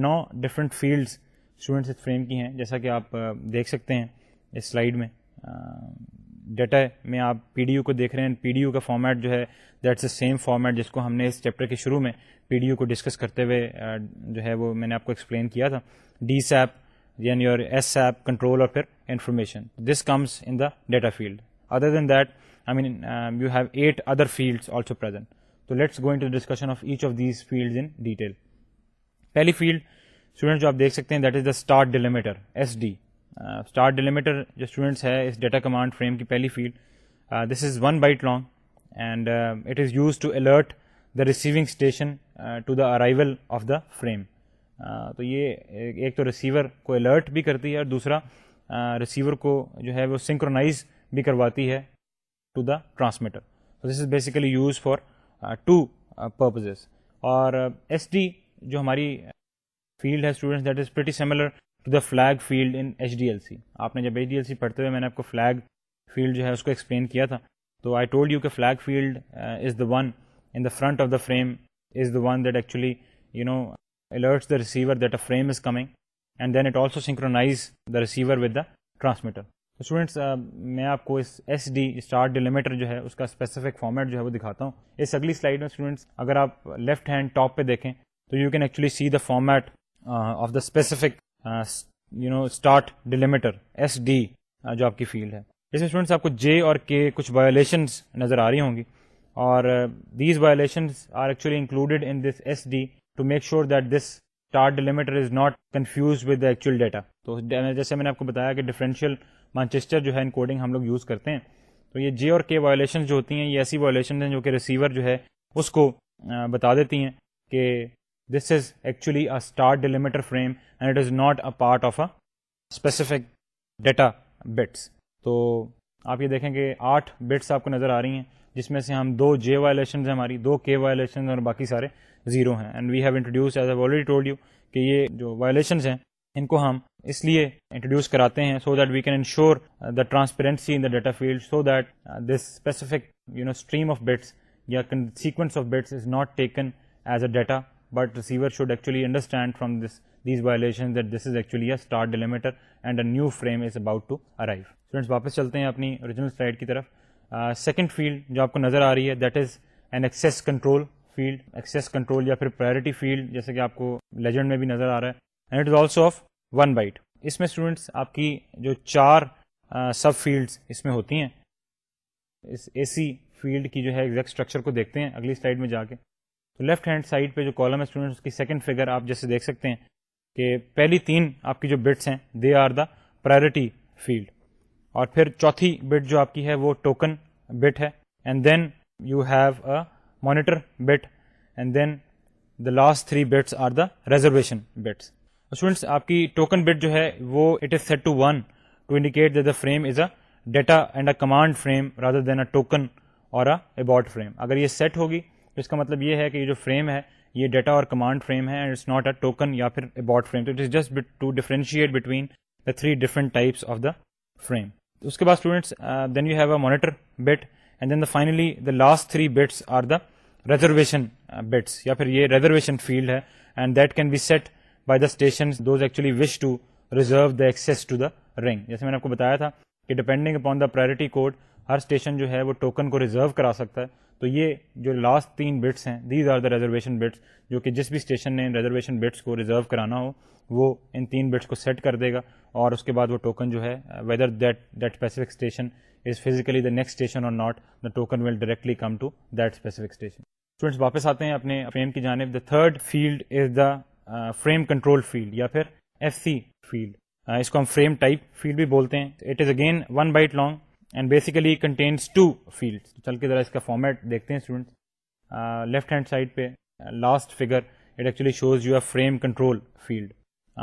نو ڈفرینٹ فیلڈس اسٹوڈنٹس اس فریم کی ہیں جیسا کہ آپ دیکھ سکتے ہیں اس سلائڈ میں ڈیٹا میں آپ پی ڈی یو کو دیکھ رہے ہیں پی ڈی یو کا فارمیٹ جو ہے دیٹس اے سیم فارمیٹ جس کو ہم نے اس چیپٹر کے شروع میں پی ڈی یو کو ڈسکس کرتے ہوئے جو ہے وہ میں نے آپ کو ایکسپلین کیا تھا ڈی سیپ یعنی یور ایس سیپ کنٹرول اور پھر information this comes in the data field other then that I mean you have eight other fields also پر ڈیٹیل پہلی فیلڈ اسٹوڈینٹ جو آپ دیکھ سکتے ہیں that is the start delimiter S D start delimiter جو اسٹوڈینٹس ہیں اس ڈیٹا کمانڈ فریم کی پہلی field this is one byte long and it is use to alert the receiving station of the frame تو یہ ایک تو receiver کو الرٹ بھی کرتی ہے اور دوسرا ریسیور کو جو ہے وہ سنکرونائز بھی کرواتی ہے to the transmitter this is basically use for two purposes اور ایس uh, ڈی جو ہماری فیلڈ ہے student that is very similar to the flag field in H D L C آپ نے جب ایچ ڈی ایل سی پڑھتے ہوئے میں نے آپ کو فلیگ فیلڈ جو ہے اس کو ایکسپلین کیا تھا تو آئی ٹولڈ یو کہ flag field is the one in the front of the frame is the one that actually you know alerts the receiver that a frame is coming and then it also synchronize the receiver with the transmitter students میں آپ کو اس S D start delimiter جو ہے اس کا specific format جو ہے وہ دکھاتا ہوں اس اگلی سلائڈ میں اسٹوڈینٹس اگر آپ لیفٹ ہینڈ ٹاپ پہ دیکھیں تو you can actually see the format of the specific you know start delimiter S D جو آپ کی فیلڈ ہے اس میں اسٹوڈینٹس آپ کو جے اور کے کچھ وایولیشنس نظر آ رہی ہوں گی اور these violations are actually included in this S D to make sure that this start delimiter is not confuse with the actual data تو جیسے میں نے آپ کو بتایا کہ ڈفرینشیل مانچیسٹر جو ہے ان کوڈنگ ہم لوگ یوز کرتے ہیں تو یہ جے اور کے وائلیشن جو ہوتی ہیں یہ ایسی وائلیشن ہیں جو کہ ریسیور جو ہے اس کو بتا دیتی ہیں کہ this is actually a delimiter frame and it is not a part of a specific data bits تو آپ یہ دیکھیں کہ آٹھ بٹس آپ کو نظر آ رہی ہیں جس میں سے ہم دو جے وایولیشنز ہیں ہماری دو کے وایولیشنز اور باقی سارے زیرو ہیں and we have introduce as already told you کہ یہ جو وائلیشنز ہیں ان کو ہم اس لیے انٹروڈیوس کراتے ہیں so that we can ensure the transparency in the data field so that this specific you know stream of bits یا sequence of bits is not taken as a data bit receiver should actually understand from this these violation that this is actually a star delimiter and a new frame is about to arrive friends واپس چلتے ہیں اپنی original side کی طرف second uh, field جو آپ کو نظر آ رہی ہے that is an access control field access control یا پھر پرائرٹی فیلڈ جیسے کہ آپ کو لیجنڈ میں بھی نظر آ رہا ہے and it is also of one byte اس میں اسٹوڈینٹس آپ کی جو چار سب فیلڈس اس میں ہوتی ہیں اس اے سی فیلڈ کی جو ہے ایگزیکٹ اسٹرکچر کو دیکھتے ہیں اگلی سلائڈ میں جا کے تو لیفٹ ہینڈ سائڈ پہ جو کالم ہے اسٹوڈینٹس کی سیکنڈ فگر آپ جیسے دیکھ سکتے ہیں کہ پہلی تین آپ کی جو بٹس ہیں they are the priority field اور پھر چوتھی بٹ جو آپ کی ہے وہ ٹوکن بٹ ہے and then you have a monitor bit and then the last three bits are the reservation bits students آپ کی ٹوکن بٹ جو ہے وہ it is set to one to indicate the frame is a data and a command frame rather than a token اور a frame اگر یہ set ہوگی تو اس کا مطلب یہ ہے کہ یہ جو فریم ہے یہ ڈیٹا اور کمانڈ فریم ہے and it's not a token یا پھر فریم تو it is just to differentiate between the three different types of the frame اس کے بعد students then you have a monitor bit and then the finally the last three bits are the reservation bits یا پھر یہ reservation field ہے and that can be set by the the station those actually wish to to reserve access the ring جیسے میں نے آپ کو بتایا تھا کہ depending upon the priority code ہر اسٹیشن جو ہے وہ ٹوکن کو ریزرو کرا سکتا ہے تو یہ جو لاسٹ تین بٹس ہیں these are the reservation bits جو کہ جس بھی اسٹیشن نے ریزرویشن بٹس کو ریزرو کرانا ہو وہ ان تین بٹس کو سیٹ کر دے گا اور اس کے بعد وہ ٹوکن جو ہے whether that that specific station is physically the next station اور not the token will directly come to that specific station students واپس آتے ہیں اپنے کی جانب the third field is the frame control field یا پھر ایف سی فیلڈ اس کو ہم فریم ٹائپ فیلڈ بھی بولتے ہیں it is again one byte long and basically contains two field چل کے ذرا اس کا فارمیٹ دیکھتے ہیں لیفٹ ہینڈ سائڈ پہ last figure it actually shows you a frame control field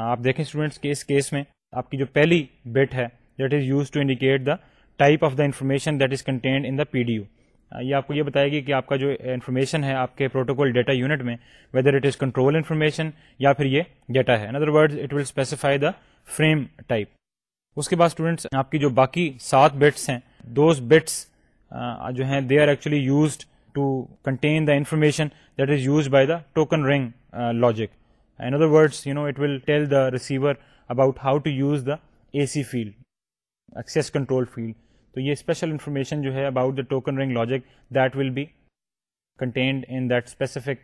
آپ دیکھیں اسٹوڈنٹس کہ اس کیس میں آپ کی جو پہلی بٹ ہے that is use to indicate the type of the information that is contained in the P D U یہ آپ کو یہ بتائے گی کہ آپ کا جو انفارمیشن ہے آپ کے پروٹوکول ڈیٹا یونٹ میں whether it is control information یا پھر یہ ڈیٹا ہے word it will specify the frame type اس کے بعد اسٹوڈنٹس آپ کی جو باقی سات بٹس ہیں دوز بٹس جو ہیں they are actually used to contain the information that is use by the token ring logic in other you know it will tell the receiver about how to use the A C field access control field تو یہ special information جو ہے about the token ring logic that will be contained in that specific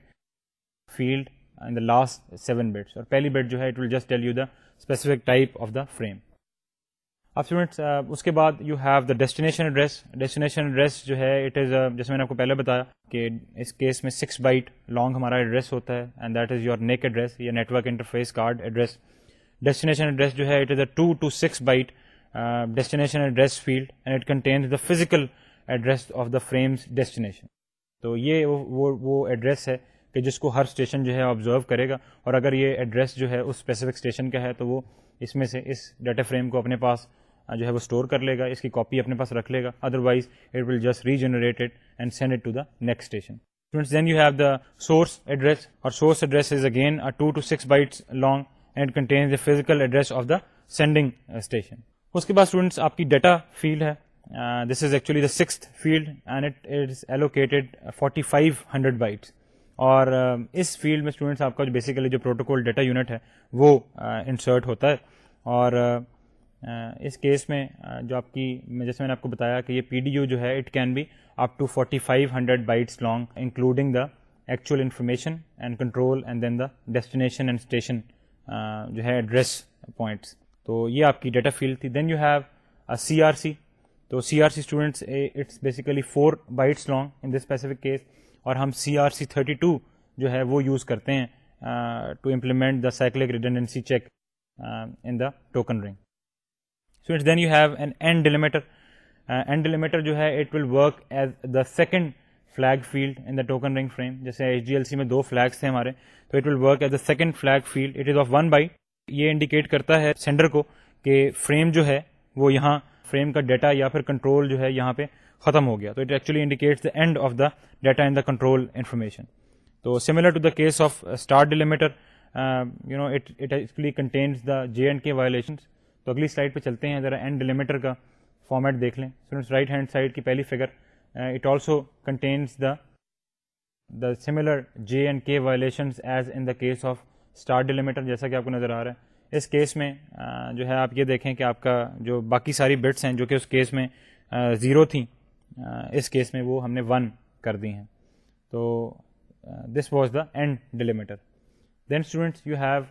field in the last seven bits اور پہلی bit جو ہے it will just tell you the specific type of the frame اب students uh, اس کے بعد you have the destination address destination address جو ہے اٹ از uh, جیسے میں نے آپ کو پہلے بتایا کہ اس کیس میں سکس بائٹ لانگ ہمارا ایڈریس ہوتا ہے and that is your NIC address یا network interface card address destination address جو ہے it is a two two six byte destination address field and it contains the physical address of the frames destination تو یہ وہ address ہے کہ جس کو ہر اسٹیشن جو ہے آبزرو کرے گا اور اگر یہ ایڈریس جو ہے اس اسپیسیفک اسٹیشن کا ہے تو وہ اس میں سے اس ڈیٹا فریم کو اپنے پاس جو ہے وہ اسٹور کر لے گا اس کی کاپی اپنے پاس رکھ لے گا otherwise it will just regenerate it and send it to the next station then you have the source address اور source address is again two two six bytes long and contains the physical address of the sending station اس کے بعد students آپ کی data field ہے this is actually the six field and it is allocated forty five hundred bytes اور uh, اس field میں students آپ کا جو بیسیکلی جو پروٹوکول ڈیٹا یونٹ ہے وہ انسرٹ uh, ہوتا ہے اور uh, اس کیس میں جو آپ کی جیسے میں نے آپ کو بتایا کہ یہ پی ڈی یو جو ہے it can be up to forty five hundred bytes long including the actual information and control and then the destination and station جو ہے ایڈریس پوائنٹس تو یہ آپ کی ڈیٹا فیلڈ تھی then you have C R C تو C R C students it's basically four bytes long in this specific case اور ہم C R C thirty two جو ہے وہ یوز کرتے ہیں to implement the cyclic redundancy check in the token ring then you have an end and delimiter delimiter جو ہے it will work as the second flag field in the token ring frame جیسے H D L C میں دو flags تھے ہمارے تو it will work as the second flag field it is of one byte یہ indicate کرتا ہے sender کو کہ فریم جو ہے وہ یہاں فریم کا ڈیٹا یا پھر کنٹرول جو ہے یہاں پہ ختم ہو گیا تو it actually indicate the end of the data in the control information تو similar to the case of start delimiter you know it actually contains the J and K violations تو اگلی سلائڈ پہ چلتے ہیں ذرا اینڈ ڈیلیمیٹر کا format دیکھ لیں رائٹ ہینڈ سائڈ کی پہلی figure it also contains the the similar J and K violation as in the case of star delimiter جیسا کہ آپ کو نظر آ رہا ہے اس کیس میں جو ہے آپ یہ دیکھیں کہ آپ کا جو باقی ساری بٹس ہیں جو کہ اس کیس میں زیرو تھیں اس کیس میں وہ ہم نے ون کر دی ہیں تو this was the end delimiter then students you have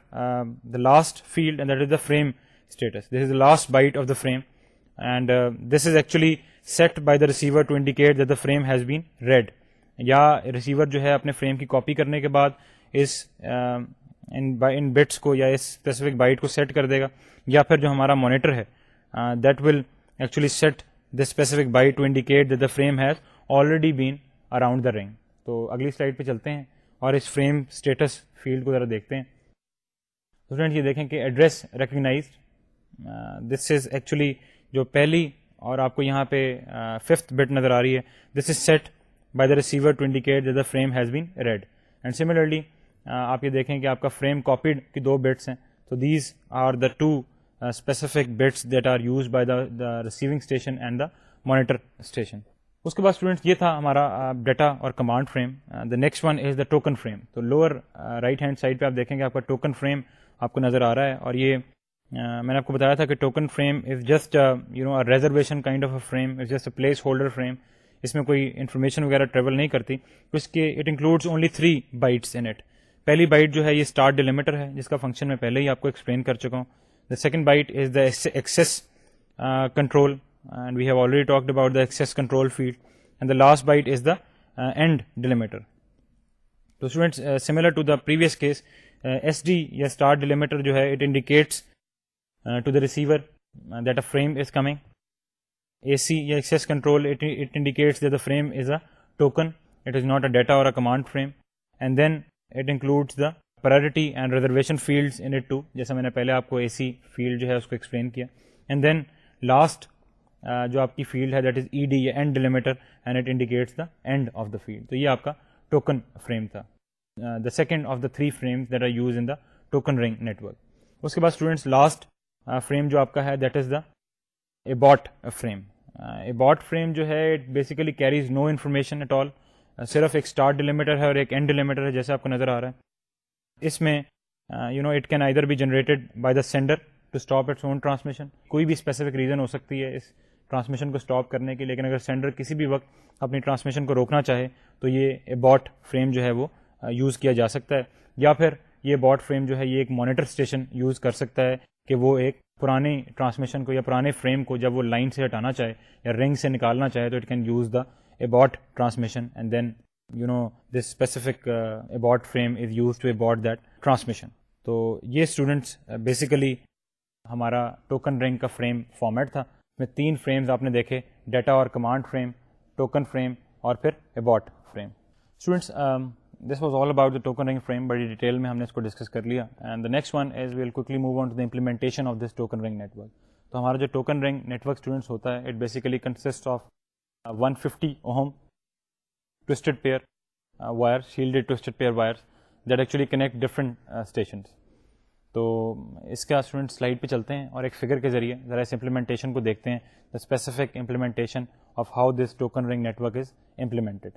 the last field and that is the frame status this is the last byte of the frame and this is actually set by the receiver to indicate that the frame has been read یا receiver جو ہے اپنے frame کی copy کرنے کے بعد اس ان بٹس کو یا اس اسپیسیفک بائٹ کو سیٹ کر دے گا یا پھر جو ہمارا مانیٹر ہے that will actually set the specific byte to indicate the frame has already been around the ring تو اگلی سلائڈ پہ چلتے ہیں اور اس فریم اسٹیٹس فیلڈ کو ذرا دیکھتے ہیں یہ دیکھیں کہ address recognise this is actually جو پہلی اور آپ کو یہاں پہ ففتھ بٹ نظر آ رہی ہے this is set by the receiver to indicate the frame has been read and similarly آپ یہ دیکھیں کہ آپ کا فریم کاپیڈ کی دو بٹس ہیں تو these are the two specific bits that are use by the the receiving station and the monitor station اس کے بعد اسٹوڈنٹس یہ تھا ہمارا ڈیٹا اور command frame the next one is the token frame تو لوور رائٹ ہینڈ سائڈ پہ آپ دیکھیں گے آپ کا ٹوکن فریم آپ کو نظر آ رہا ہے اور یہ میں نے آپ کو بتایا تھا کہ token frame is just you know reservation kind of a frame is just a place holder frame اس میں کوئی انفارمیشن وغیرہ ٹریول نہیں کرتی اس کے it includes only three bytes in it پہلی بائٹ جو ہے یہ اسٹارٹ ڈیلیمیٹر ہے جس کا فنکشن میں پہلے ہی آپ کو ایکسپلین کر چکا ہوں the second byte is the access control and we have already talked about the access control field and the last byte is the end delimiter تو students similar to the previous case S D یا start delimiter جو ہے it indicates to the receiver that a frame is coming A C یا access control it indicates the frame is a token it is not a data or a command frame and then it includes the priority and reservation fields in it to جیسا میں نے پہلے آپ کو اے C field جو ہے اس کو ایکسپلین کیا اینڈ دین لاسٹ جو آپ کی فیلڈ ہے that is E D and and and delimiter it indicates the the of field تو یہ آپ کا ٹوکن فریم تھا the second of the three that are used in the token ring network اس کے بعد اسٹوڈنٹس لاسٹ فریم جو آپ کا ہے that is the abort frame abort frame جو ہے it basically carries no information at all صرف ایک اسٹارٹ ڈیلیمیٹر ہے اور ایک اینڈ ڈیلیمیٹر ہے جیسے آپ کو نظر آ رہا ہے اس میں you know it can I be generated by the sender to stop its own transmission کوئی بھی اسپیسیفک ریزن ہو سکتی ہے اس ٹرانسمیشن کو اسٹاپ کرنے کی لیکن اگر سینڈر کسی بھی وقت اپنی ٹرانسمیشن کو روکنا چاہے تو یہ باٹ فریم جو ہے وہ یوز کیا جا سکتا ہے یا پھر یہ باٹ فریم جو ہے یہ ایک مانیٹر اسٹیشن یوز کر سکتا ہے کہ وہ ایک پرانے ٹرانسمیشن کو یا پرانے فریم کو جب وہ لائن سے ہٹانا چاہے یا رنگ سے نکالنا چاہے تو it can use the abort transmission and then you know this specific abort frame is use to abort that transmission تو یہ اسٹوڈنٹس بیسیکلی uh, ہمارا ٹوکن رنگ کا فریم فارمیٹ تھا اس میں تین فریمز آپ نے دیکھے ڈیٹا اور کمانڈ فریم ٹوکن فریم اور پھر abort frame students this was all about the token ring frame بڑی ڈیٹیل میں ہم نے اس کو ڈسکس کر لیا and the next one is we'll quickly move on to the implementation of this token ring network تو ہمارا جو token ring network students ہوتا ہے it basically consist of one fifty ohm twisted pair wire twisted pair wire that actually connect different stations تو اس کا student slide پہ چلتے ہیں اور ایک فگر کے ذریعے ذرا اس امپلیمنٹیشن کو دیکھتے ہیں the specific implementation of how this token ring network is implemented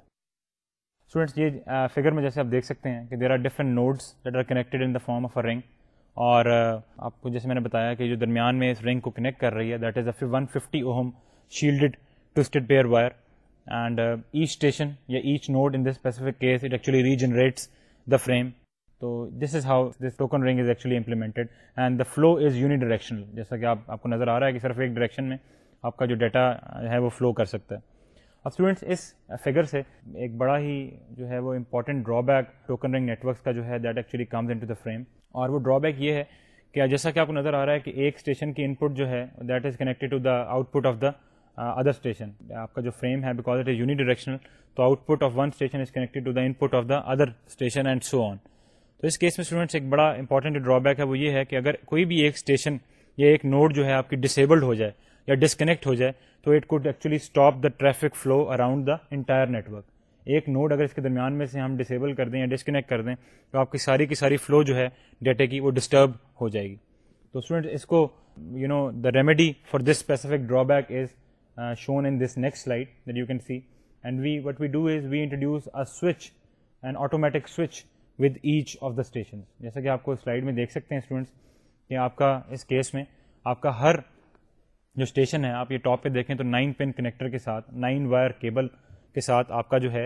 students یہ فگر uh, میں جیسے آپ دیکھ سکتے ہیں کہ there are different nodes that are connected in the form of a ring اور uh, آپ کو جیسے میں نے بتایا کہ جو درمیان میں اس رنگ کو کنیکٹ کر رہی ہے that is a one fifty ohm shielded twisted pair wire and each station یا each node in this specific case it actually regenerates the frame تو this is how this token ring is actually implemented and the flow is uni direction جیسا کہ آپ آپ کو نظر آ رہا ہے کہ صرف ایک ڈائریکشن میں آپ کا جو ڈیٹا ہے وہ فلو کر سکتا ہے اب اسٹوڈنٹس اس فگر سے ایک بڑا ہی جو ہے وہ important drawback token ring networks کا جو ہے that actually comes in to the frame اور وہ ڈرا بیک یہ ہے کہ جیسا کہ آپ کو نظر آ رہا ہے کہ ایک اسٹیشن کی ان پٹ جو ہے that is connected to the output of the other station آپ کا جو فریم ہے because it is unidirectional تو output of one station is connected to the input of the other station and so on تو اس case میں students ایک بڑا امپارٹینٹ ڈرا بیک ہے وہ یہ ہے کہ اگر کوئی بھی ایک اسٹیشن یا ایک نوڈ جو ہے آپ کی ڈسیبلڈ ہو جائے یا ڈسکنیکٹ ہو جائے تو it could actually stop the traffic flow around the entire network ایک نوڈ اگر اس کے درمیان میں سے ہم ڈسیبل کر دیں یا ڈسکنیکٹ کر دیں تو آپ کی ساری کی ساری فلو جو ہے ڈیٹے کی وہ ڈسٹرب ہو جائے گی تو اسٹوڈنٹ اس کو you know the remedy for this specific drawback is shown in this next slide that you can see and we what we do is we introduce a switch and automatic switch with each of the station جیسا کہ آپ کو slide میں دیکھ سکتے ہیں students کہ آپ کا اس کیس میں آپ کا ہر جو اسٹیشن ہے آپ یہ ٹاپ پہ دیکھیں تو نائن پن کنیکٹر کے ساتھ نائن وائر کیبل کے ساتھ آپ کا جو ہے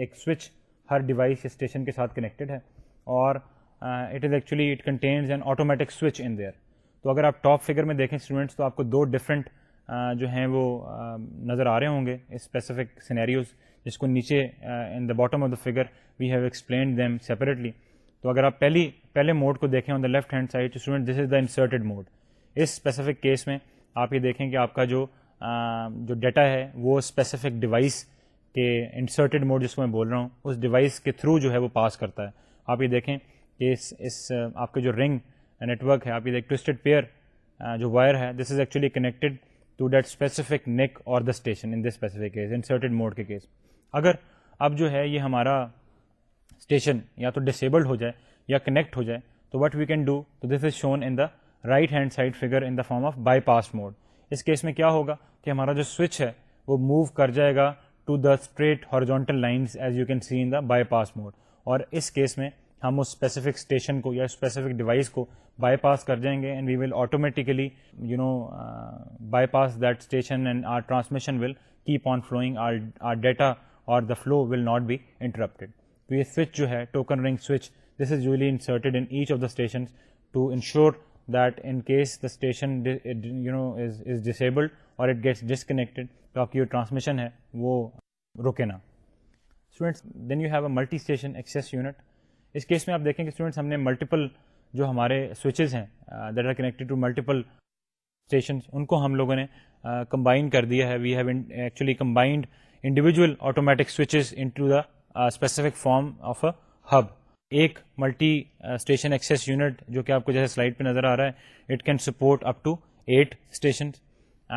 ایک سوئچ ہر ڈیوائس اسٹیشن کے ساتھ کنیکٹیڈ ہے اور it is actually it contains an automatic switch in there تو اگر آپ ٹاپ فگر میں دیکھیں اسٹوڈنٹس تو آپ کو دو ڈفرنٹ جو ہیں وہ نظر آ رہے ہوں گے اسپیسیفک سینیریوز جس کو نیچے in the bottom of the figure we have explained them separately تو اگر آپ پہلی پہلے موڈ کو دیکھیں on the left hand side student this is the inserted mode اس اسپیسیفک کیس میں آپ یہ دیکھیں کہ آپ کا جو جو ڈیٹا ہے وہ اسپیسیفک ڈیوائس کے انسرٹیڈ موڈ جس کو میں بول رہا ہوں اس ڈیوائس کے تھرو جو ہے وہ پاس کرتا ہے آپ یہ دیکھیں کہ اس اس آپ کے جو رنگ نیٹورک ہے آپ یہ ٹوسٹڈ پیئر جو وائر ہے this is actually connected to that specific NIC اور the station in the specific case inserted mode کے کیس اگر اب جو ہے یہ ہمارا اسٹیشن یا تو ڈسیبلڈ ہو جائے یا کنیکٹ ہو جائے تو وٹ وی کین ڈو تو this is shown in the right hand side figure in the form of bypass mode اس کیس میں کیا ہوگا کہ ہمارا جو سوئچ ہے وہ موو کر جائے گا to the straight horizontal line as you can see in the bypass mode اور اس کیس میں ہم اس اسپیسیفک اسٹیشن کو یا اسپیسیفک ڈیوائس کو بائی پاس کر جائیں گے and we will automatically you know bypass that station and our transmission will keep on flowing our our data اور the flow will not be interrupted تو یہ switch جو ہے token ring switch this is usually inserted in each of the station to ensure that in case the station you know is disabled اور it gets disconnected تو آپ کی جو transmission ہے وہ رکے نا students then you have a multi station access unit اس کیس میں آپ دیکھیں کہ اسٹوڈنٹس ہم نے ملٹیپل جو ہمارے سوئچز ہیں that are connected to multiple stations ان کو ہم لوگوں نے کمبائن uh, کر دیا ہے we have actually combined individual automatic switches in to the specific form of hub ایک ملٹی اسٹیشن ایکسیس یونٹ جو کہ آپ کو جیسے سلائڈ پہ نظر آ رہا ہے it can support up to eight station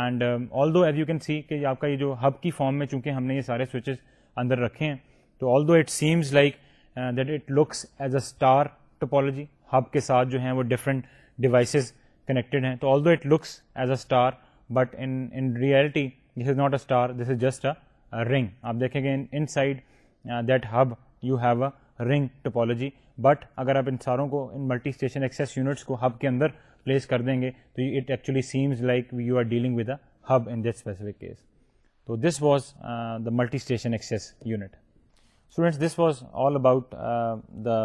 and although as you can see کہ آپ کا یہ جو ہب کی فارم میں چونکہ ہم نے یہ سارے سوئچز اندر رکھے ہیں تو آل دو it seems like that it looks as a star topology hub کے ساتھ جو ہیں وہ ڈفرینٹ ڈیوائسز کنیکٹیڈ ہیں تو آل دو it looks as a star but in in reality this is not a star this is just a ring آپ دیکھیں گے inside that hub you have a ring topology but اگر آپ ان ساروں کو ان ملٹی اسٹیشن ایکسیس یونٹس کو ہب کے اندر پلیس کر دیں گے تو it actually seems like we you are dealing with a hub in this specific case تو this was the multi station access unit students this was all about the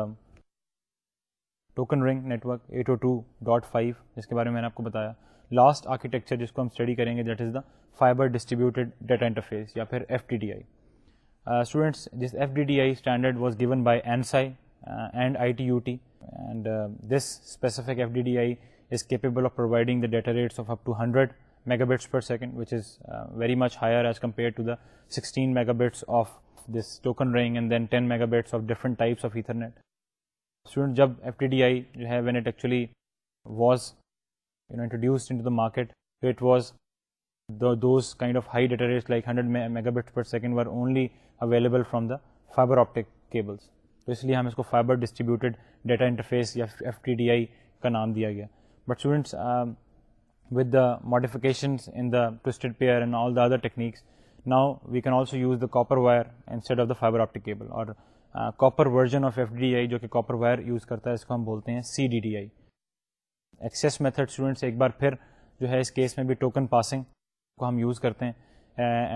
token ring network eight O two dot five اس کے بارے میں میں نے آپ کو بتایا لاسٹ آرکیٹیکچر جس کو ہم اسٹڈی کریں گے that is the fibre distributed data interface یا پھر F D D I students F D D I standard was given by ANSI and I T U T and this specific F D D I is capable of providing the data rates of up to hundred megabits per second which is very much higher as compare to the sixteen megabits of this token ring and then ten mega bits of internet جب F T D آئی جو ہے when it actually was introduce market کا mega bits per second were only available from the fibre optic cables تو اس لیے ہم اس کو فائبر ڈسٹریبیوٹیڈ ڈیٹا انٹرفیس یا ایف ٹی ڈی آئی کا نام دیا گیا but students with the modification techniques now we can also use the copper wire instead of the fibre optic cable اور copper version of F D آئی جو کہ copper wire use کرتا ہے اس کو ہم بولتے ہیں C D D I access method students ایک بار پھر جو ہے اس کیس میں بھی ٹوکن پاسنگ کو ہم یوز کرتے ہیں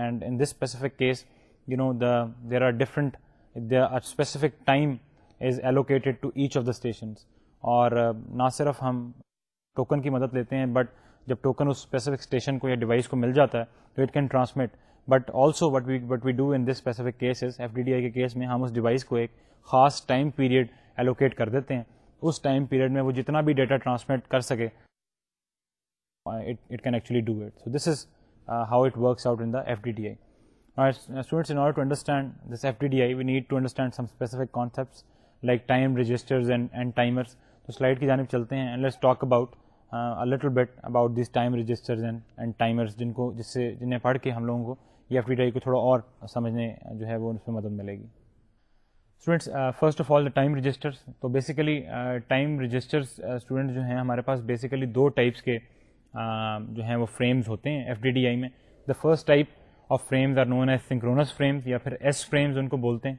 and in this specific case you know the there are different specific time is allocated to each of the stations اور uh, نہ صرف ہم ٹوکن کی مدد لیتے ہیں بٹ جب ٹوکن اس اسپیسیفک اسٹیشن کو یا ڈیوائس کو مل جاتا ہے تو it can transmit but also what we what we do in this specific cases F D D I کے کیس میں ہم اس ڈیوائس کو ایک خاص ٹائم پیریڈ ایلوکیٹ کر دیتے ہیں اس ٹائم پیریڈ میں وہ جتنا بھی ڈیٹا ٹرانسمٹ کر سکے it it can actually do so this is how it works out in the F D D I students in order to understand this F D D I we need to understand some specific concepts like time registers and and timers تو slide کی جانب چلتے ہیں and let's talk about little bit about these time registers and and timers جن کو جس سے جنہیں پڑھ کے ہم لوگوں کو ایف ڈی ڈی آئی کو تھوڑا اور سمجھنے جو ہے وہ اس میں مدد ملے گی students first of all the time registers تو بیسیکلی ٹائم رجسٹرس اسٹوڈنٹ جو ہیں ہمارے پاس بیسیکلی دو ٹائپس کے uh, جو ہیں وہ فریمز ہوتے ہیں ایف ڈی ڈی آئی میں the first type of frames are known as synchronous frames یا پھر ایس فریمز ان کو بولتے ہیں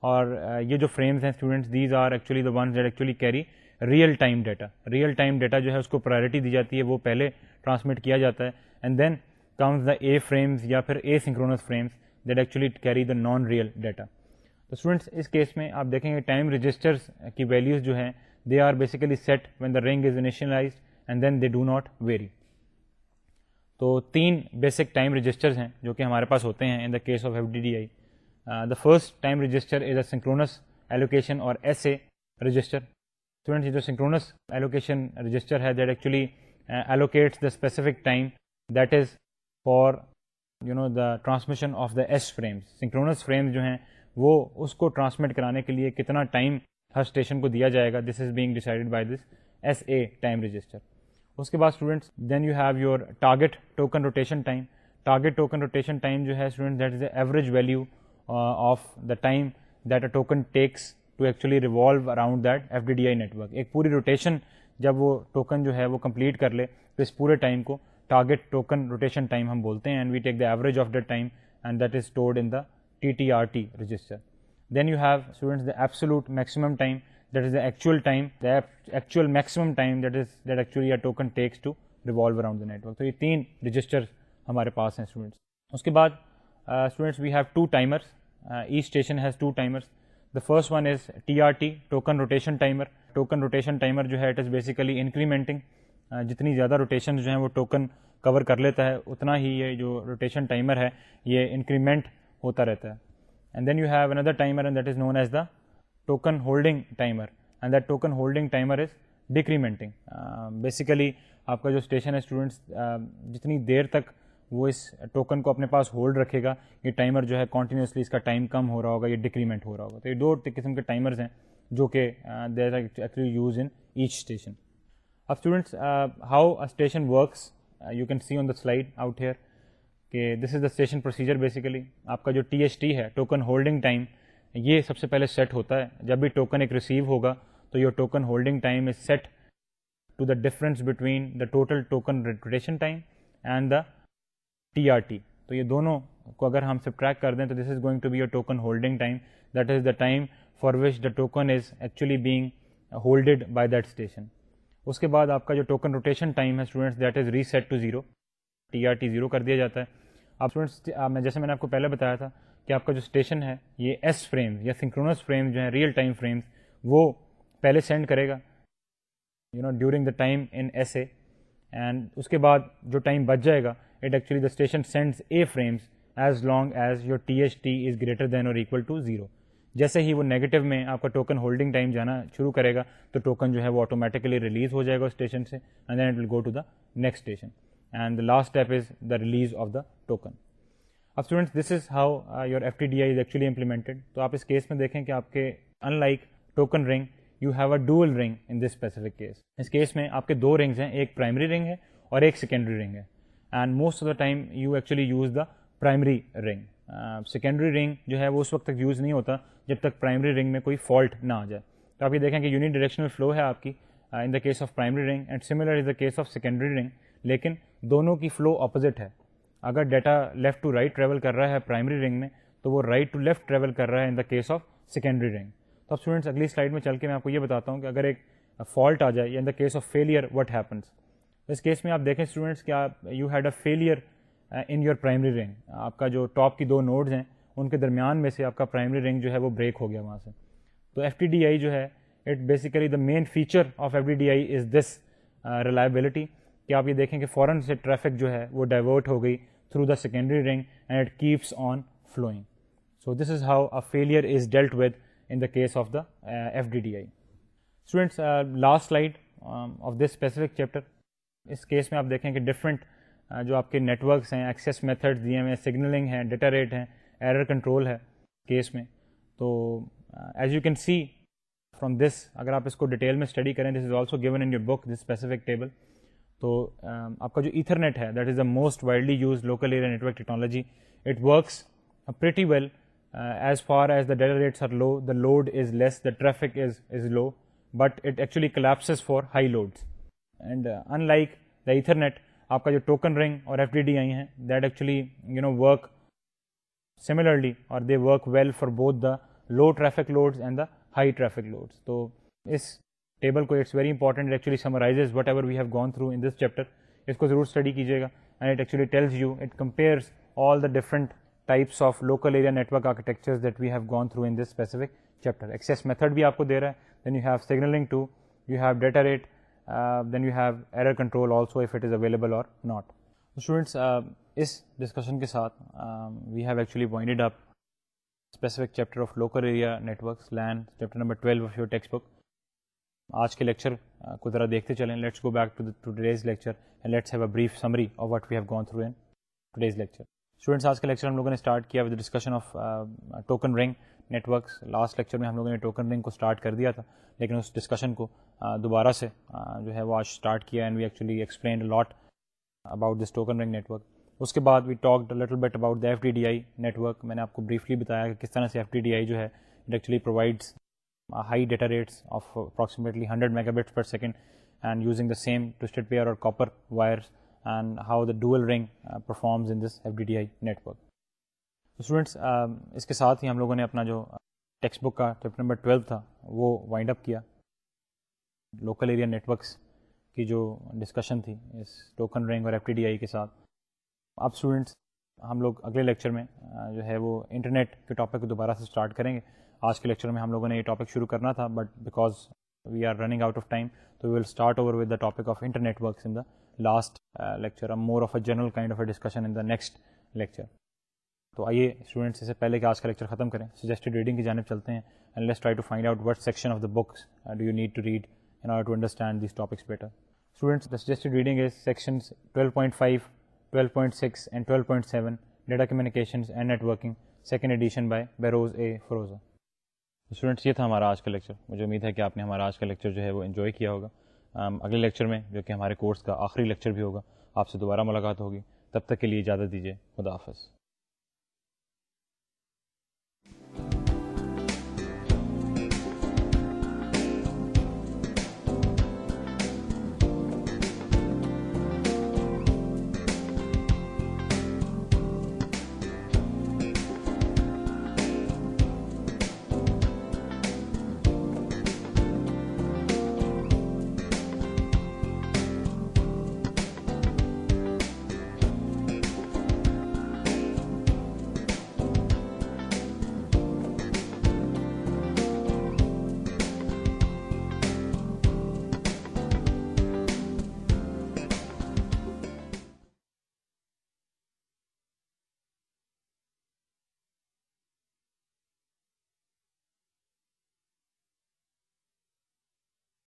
اور uh, یہ جو فریمز ہیں students these are actually the ones that actually carry real time data real time data جو ہے اس کو پرائرٹی دی جاتی ہے وہ پہلے ٹرانسمٹ کیا جاتا ہے and then comes the A frames یا پھر اے synchronous frames that actually carry the non real data تو اسٹوڈنٹس اس کیس میں آپ دیکھیں گے ٹائم رجسٹرس کی ویلیوز جو ہیں they are basically set when the ring is nationalize and then they do not vary تو تین بیسک ٹائم رجسٹرز ہیں جو کہ ہمارے پاس ہوتے ہیں in the case of F D D I the first time register is a synchronous allocation اور ایس اے رجسٹر جو سنکرونس ایلوکیشن رجسٹر ہے that actually allocates the specific time that is for you know the transmission of the S frames synchronous frames جو ہیں وہ اس کو transmit کرانے کے لیے کتنا ٹائم ہر اسٹیشن کو دیا جائے گا this is being decided by this S A time register اس کے بعد students then you have your target token rotation time target token rotation time جو ہے student that is average value of the time that a token takes to actually revolve around that F D D I network ایک پوری rotation جب وہ token جو ہے وہ complete کر لے تو اس پورے ٹائم کو ٹارگیٹ ٹوکن روٹیشن ٹائم ہم بولتے ہیں and we take the average of the time and that is stored in the T T R T register then you have students the absolute maximum time that that that is is the the actual actual time time maximum actually token takes to revolve around the network تو یہ تین register ہمارے پاس ہیں students اس کے بعد students we have two timers station has two timers the first one is T R T token rotation timer token rotation timer جو ہے اٹ از بیسیکلی انکریمنٹنگ جتنی زیادہ روٹیشن جو ہیں وہ ٹوکن کور کر لیتا ہے اتنا ہی یہ جو روٹیشن ٹائمر ہے یہ انکریمنٹ ہوتا رہتا ہے and then you have another timer and that is known as the token holding timer and that token holding timer is decrementing basically آپ کا جو اسٹیشن ہے اسٹوڈنٹس جتنی دیر تک وہ اس ٹوکن کو اپنے پاس ہولڈ رکھے گا یہ ٹائمر جو ہے کنٹینیوسلی اس کا ٹائم کم ہو رہا ہوگا یہ ڈیکریمنٹ ہو رہا ہوگا تو یہ دو قسم کے ٹائمرز ہیں جو کہ there actually use in each station اب students how station works you can see on the slide out here کہ this is the station procedure basically آپ کا جو ٹی ایس ٹی ہے ٹوکن ہولڈنگ ٹائم یہ سب سے پہلے سیٹ ہوتا ہے جب بھی ٹوکن ایک ریسیو ہوگا تو your token holding time is set to the difference between the total token time and the T R T تو یہ دونوں کو اگر ہم سب ٹریک کر دیں تو this is going to be your token holding time that is the time for which the token is actually being holded by that station اس کے بعد آپ کا جو ٹوکن روٹیشن ٹائم ہے students that is reset to zero T R T zero کر دیا جاتا ہے آپ میں جیسے میں نے آپ کو پہلے بتایا تھا کہ آپ کا جو اسٹیشن ہے یہ ایس فریمز یا سنکرونس فریم جو ہیں ریئل ٹائم فریمز وہ پہلے سینڈ کرے گا you know during the time in S A and اس کے بعد جو ٹائم بچ جائے گا it actually the station sends A frames as long as your T H T is greater than or equal to zero جیسے ہی وہ نیگیٹو میں آپ کا ٹوکن ہولڈنگ ٹائم جانا شروع کرے گا تو ٹوکن جو ہے وہ آٹومیٹکلی ریلیز ہو جائے گا اسٹیشن سے and then it will go to the next station and the last step is the release of the token اب students this is how your F T D I is actually implemented تو آپ اس case میں دیکھیں کہ آپ کے ان like token ring you have a dual ring in this specific case اس کیس میں آپ کے دو رنگز ہیں ایک پرائمری رنگ ہے اور ایک سیکنڈری رنگ ہے and most of the time you actually use the primary ring secondary ring جو ہے وہ اس وقت تک یوز نہیں ہوتا جب تک پرائمری رنگ میں کوئی فالٹ نہ آ جائے تو آپ یہ دیکھیں کہ یونی ڈائریکشنل فلو ہے آپ کی in the case of primary ring and similar is the case of secondary ring لیکن دونوں کی فلو اپوزٹ ہے اگر data left to right travel کر رہا ہے پرائمری رنگ میں تو وہ رائٹ ٹو لیفٹ ٹریول کر رہا ہے in the case of secondary ring تو اب اسٹوڈنٹس اگلی سلائڈ میں چل کے میں آپ کو یہ بتاتا ہوں کہ اگر ایک فالٹ آ جائے یا in the case of failure what happens اس کیس میں آپ دیکھیں اسٹوڈنٹس کہ آپ you had a failure in your primary ring آپ کا جو ٹاپ کی دو نوڈز ہیں ان کے درمیان میں سے آپ کا پرائمری رنگ جو ہے وہ بریک ہو گیا وہاں سے تو ایف ٹی ڈی آئی جو ہے it basically the main feature of F D D I is this reliability کہ آپ یہ دیکھیں کہ فوراً سے ٹریفک جو ہے وہ ڈائیورٹ ہو گئی through the secondary ring and it keeps on flowing so this is how a failure is dealt with in the case of the F D D I students last slide of this specific chapter اس case میں آپ دیکھیں کہ different uh, جو آپ کے networks ہیں access method دیے ہوئے سگنلنگ ہیں ڈیٹا ریٹ ہیں ایرر کنٹرول ہے کیس میں تو as you can C from this اگر آپ اس کو ڈیٹیل میں اسٹڈی کریں this is also given in your book this specific table تو آپ کا جو ایتھرنیٹ ہے that is the most widely use local area network technology it works pretty well as far as the data rates are low the load is less the traffic is is low but it actually collapses for high loads and in like the Ethernet آپ کا جو token ring اور F D D I ہیں that actually you know work similarly اور they work well for both the low traffic loads and the high traffic loads تو اس table کو it's very important actually summarizes whatever we have gone through in this chapter اس کو ضرور study کیجیے گا and it actually tells you it compares all the different types of local area network architectures that we have gone through in this specific chapter access method بھی آپ کو دے رہا ہے then you have signalling to you have data rate then you have error control also if it is available or not students اس discussion کے ساتھ we have actually winded up specific chapter of local area networks LAN chapter number twelve of your textbook آج کے lecture uh, کو ذرا دیکھتے چلیں let's go back today's lecture and let's have have a brief summary of we gone through lecture students آج کے lecture ہم لوگوں نے اسٹارٹ کیا with discussion of token ring last lecture میں ہم لوگوں نے ٹوکن رنگ کو اسٹارٹ کر دیا تھا لیکن اس ڈسکشن کو uh, دوبارہ سے uh, جو ہے وہ آج اسٹارٹ کیا and we actually explained lot about this token ring network اس کے بعد we talk little bit about the F D D I network میں نے آپ کو بریفلی بتایا کہ کس طرح سے ایف ڈی ڈی آئی جو ہے actually provides high data rates of approximately hundred mega bits per second and using the same twisted pair اور copper wires and how the dual ring performs in this F D D I network students اس کے ساتھ ہی ہم لوگوں نے اپنا جو ٹیکسٹ بک کا چیپٹر نمبر ٹویلو تھا وہ وائنڈ اپ کیا لوکل ایریا نیٹ ورکس کی جو ڈسکشن تھی اس ٹوکن رنگ اور ایف ڈی ڈی آئی کے ساتھ اب اسٹوڈنٹس ہم لوگ اگلے لیکچر میں جو ہے وہ انٹرنیٹ کے ٹاپک کو دوبارہ سے اسٹارٹ کریں گے آج کے لیکچر میں ہم لوگوں نے یہ ٹاپک شروع کرنا تھا but because we are running out of time تو we will start over with the topic of internetworks in the last lecture more of a general kind of a discussion in the next lecture تو آئیے students اس سے پہلے کہ آج کا lecture ختم کریں سجیسٹڈ ریڈنگ کی جانب چلتے ہیں and let's try to find out what section of the books do you need to read in order to understand these topics better students the suggested reading is section twelve point five twelve point six and twelve point seven data communications and networking second edition by Behrouz A Forouzan students یہ تھا ہمارا آج کا lecture مجھے امید ہے کہ آپ نے ہمارا آج کا لیکچر جو ہے وہ انجوائے کیا ہوگا um, اگلے لیکچر میں جو کہ ہمارے کورس کا آخری لیکچر بھی ہوگا آپ سے دوبارہ ملاقات ہوگی تب تک کے لیے اجازت دیجیے خدا حافظ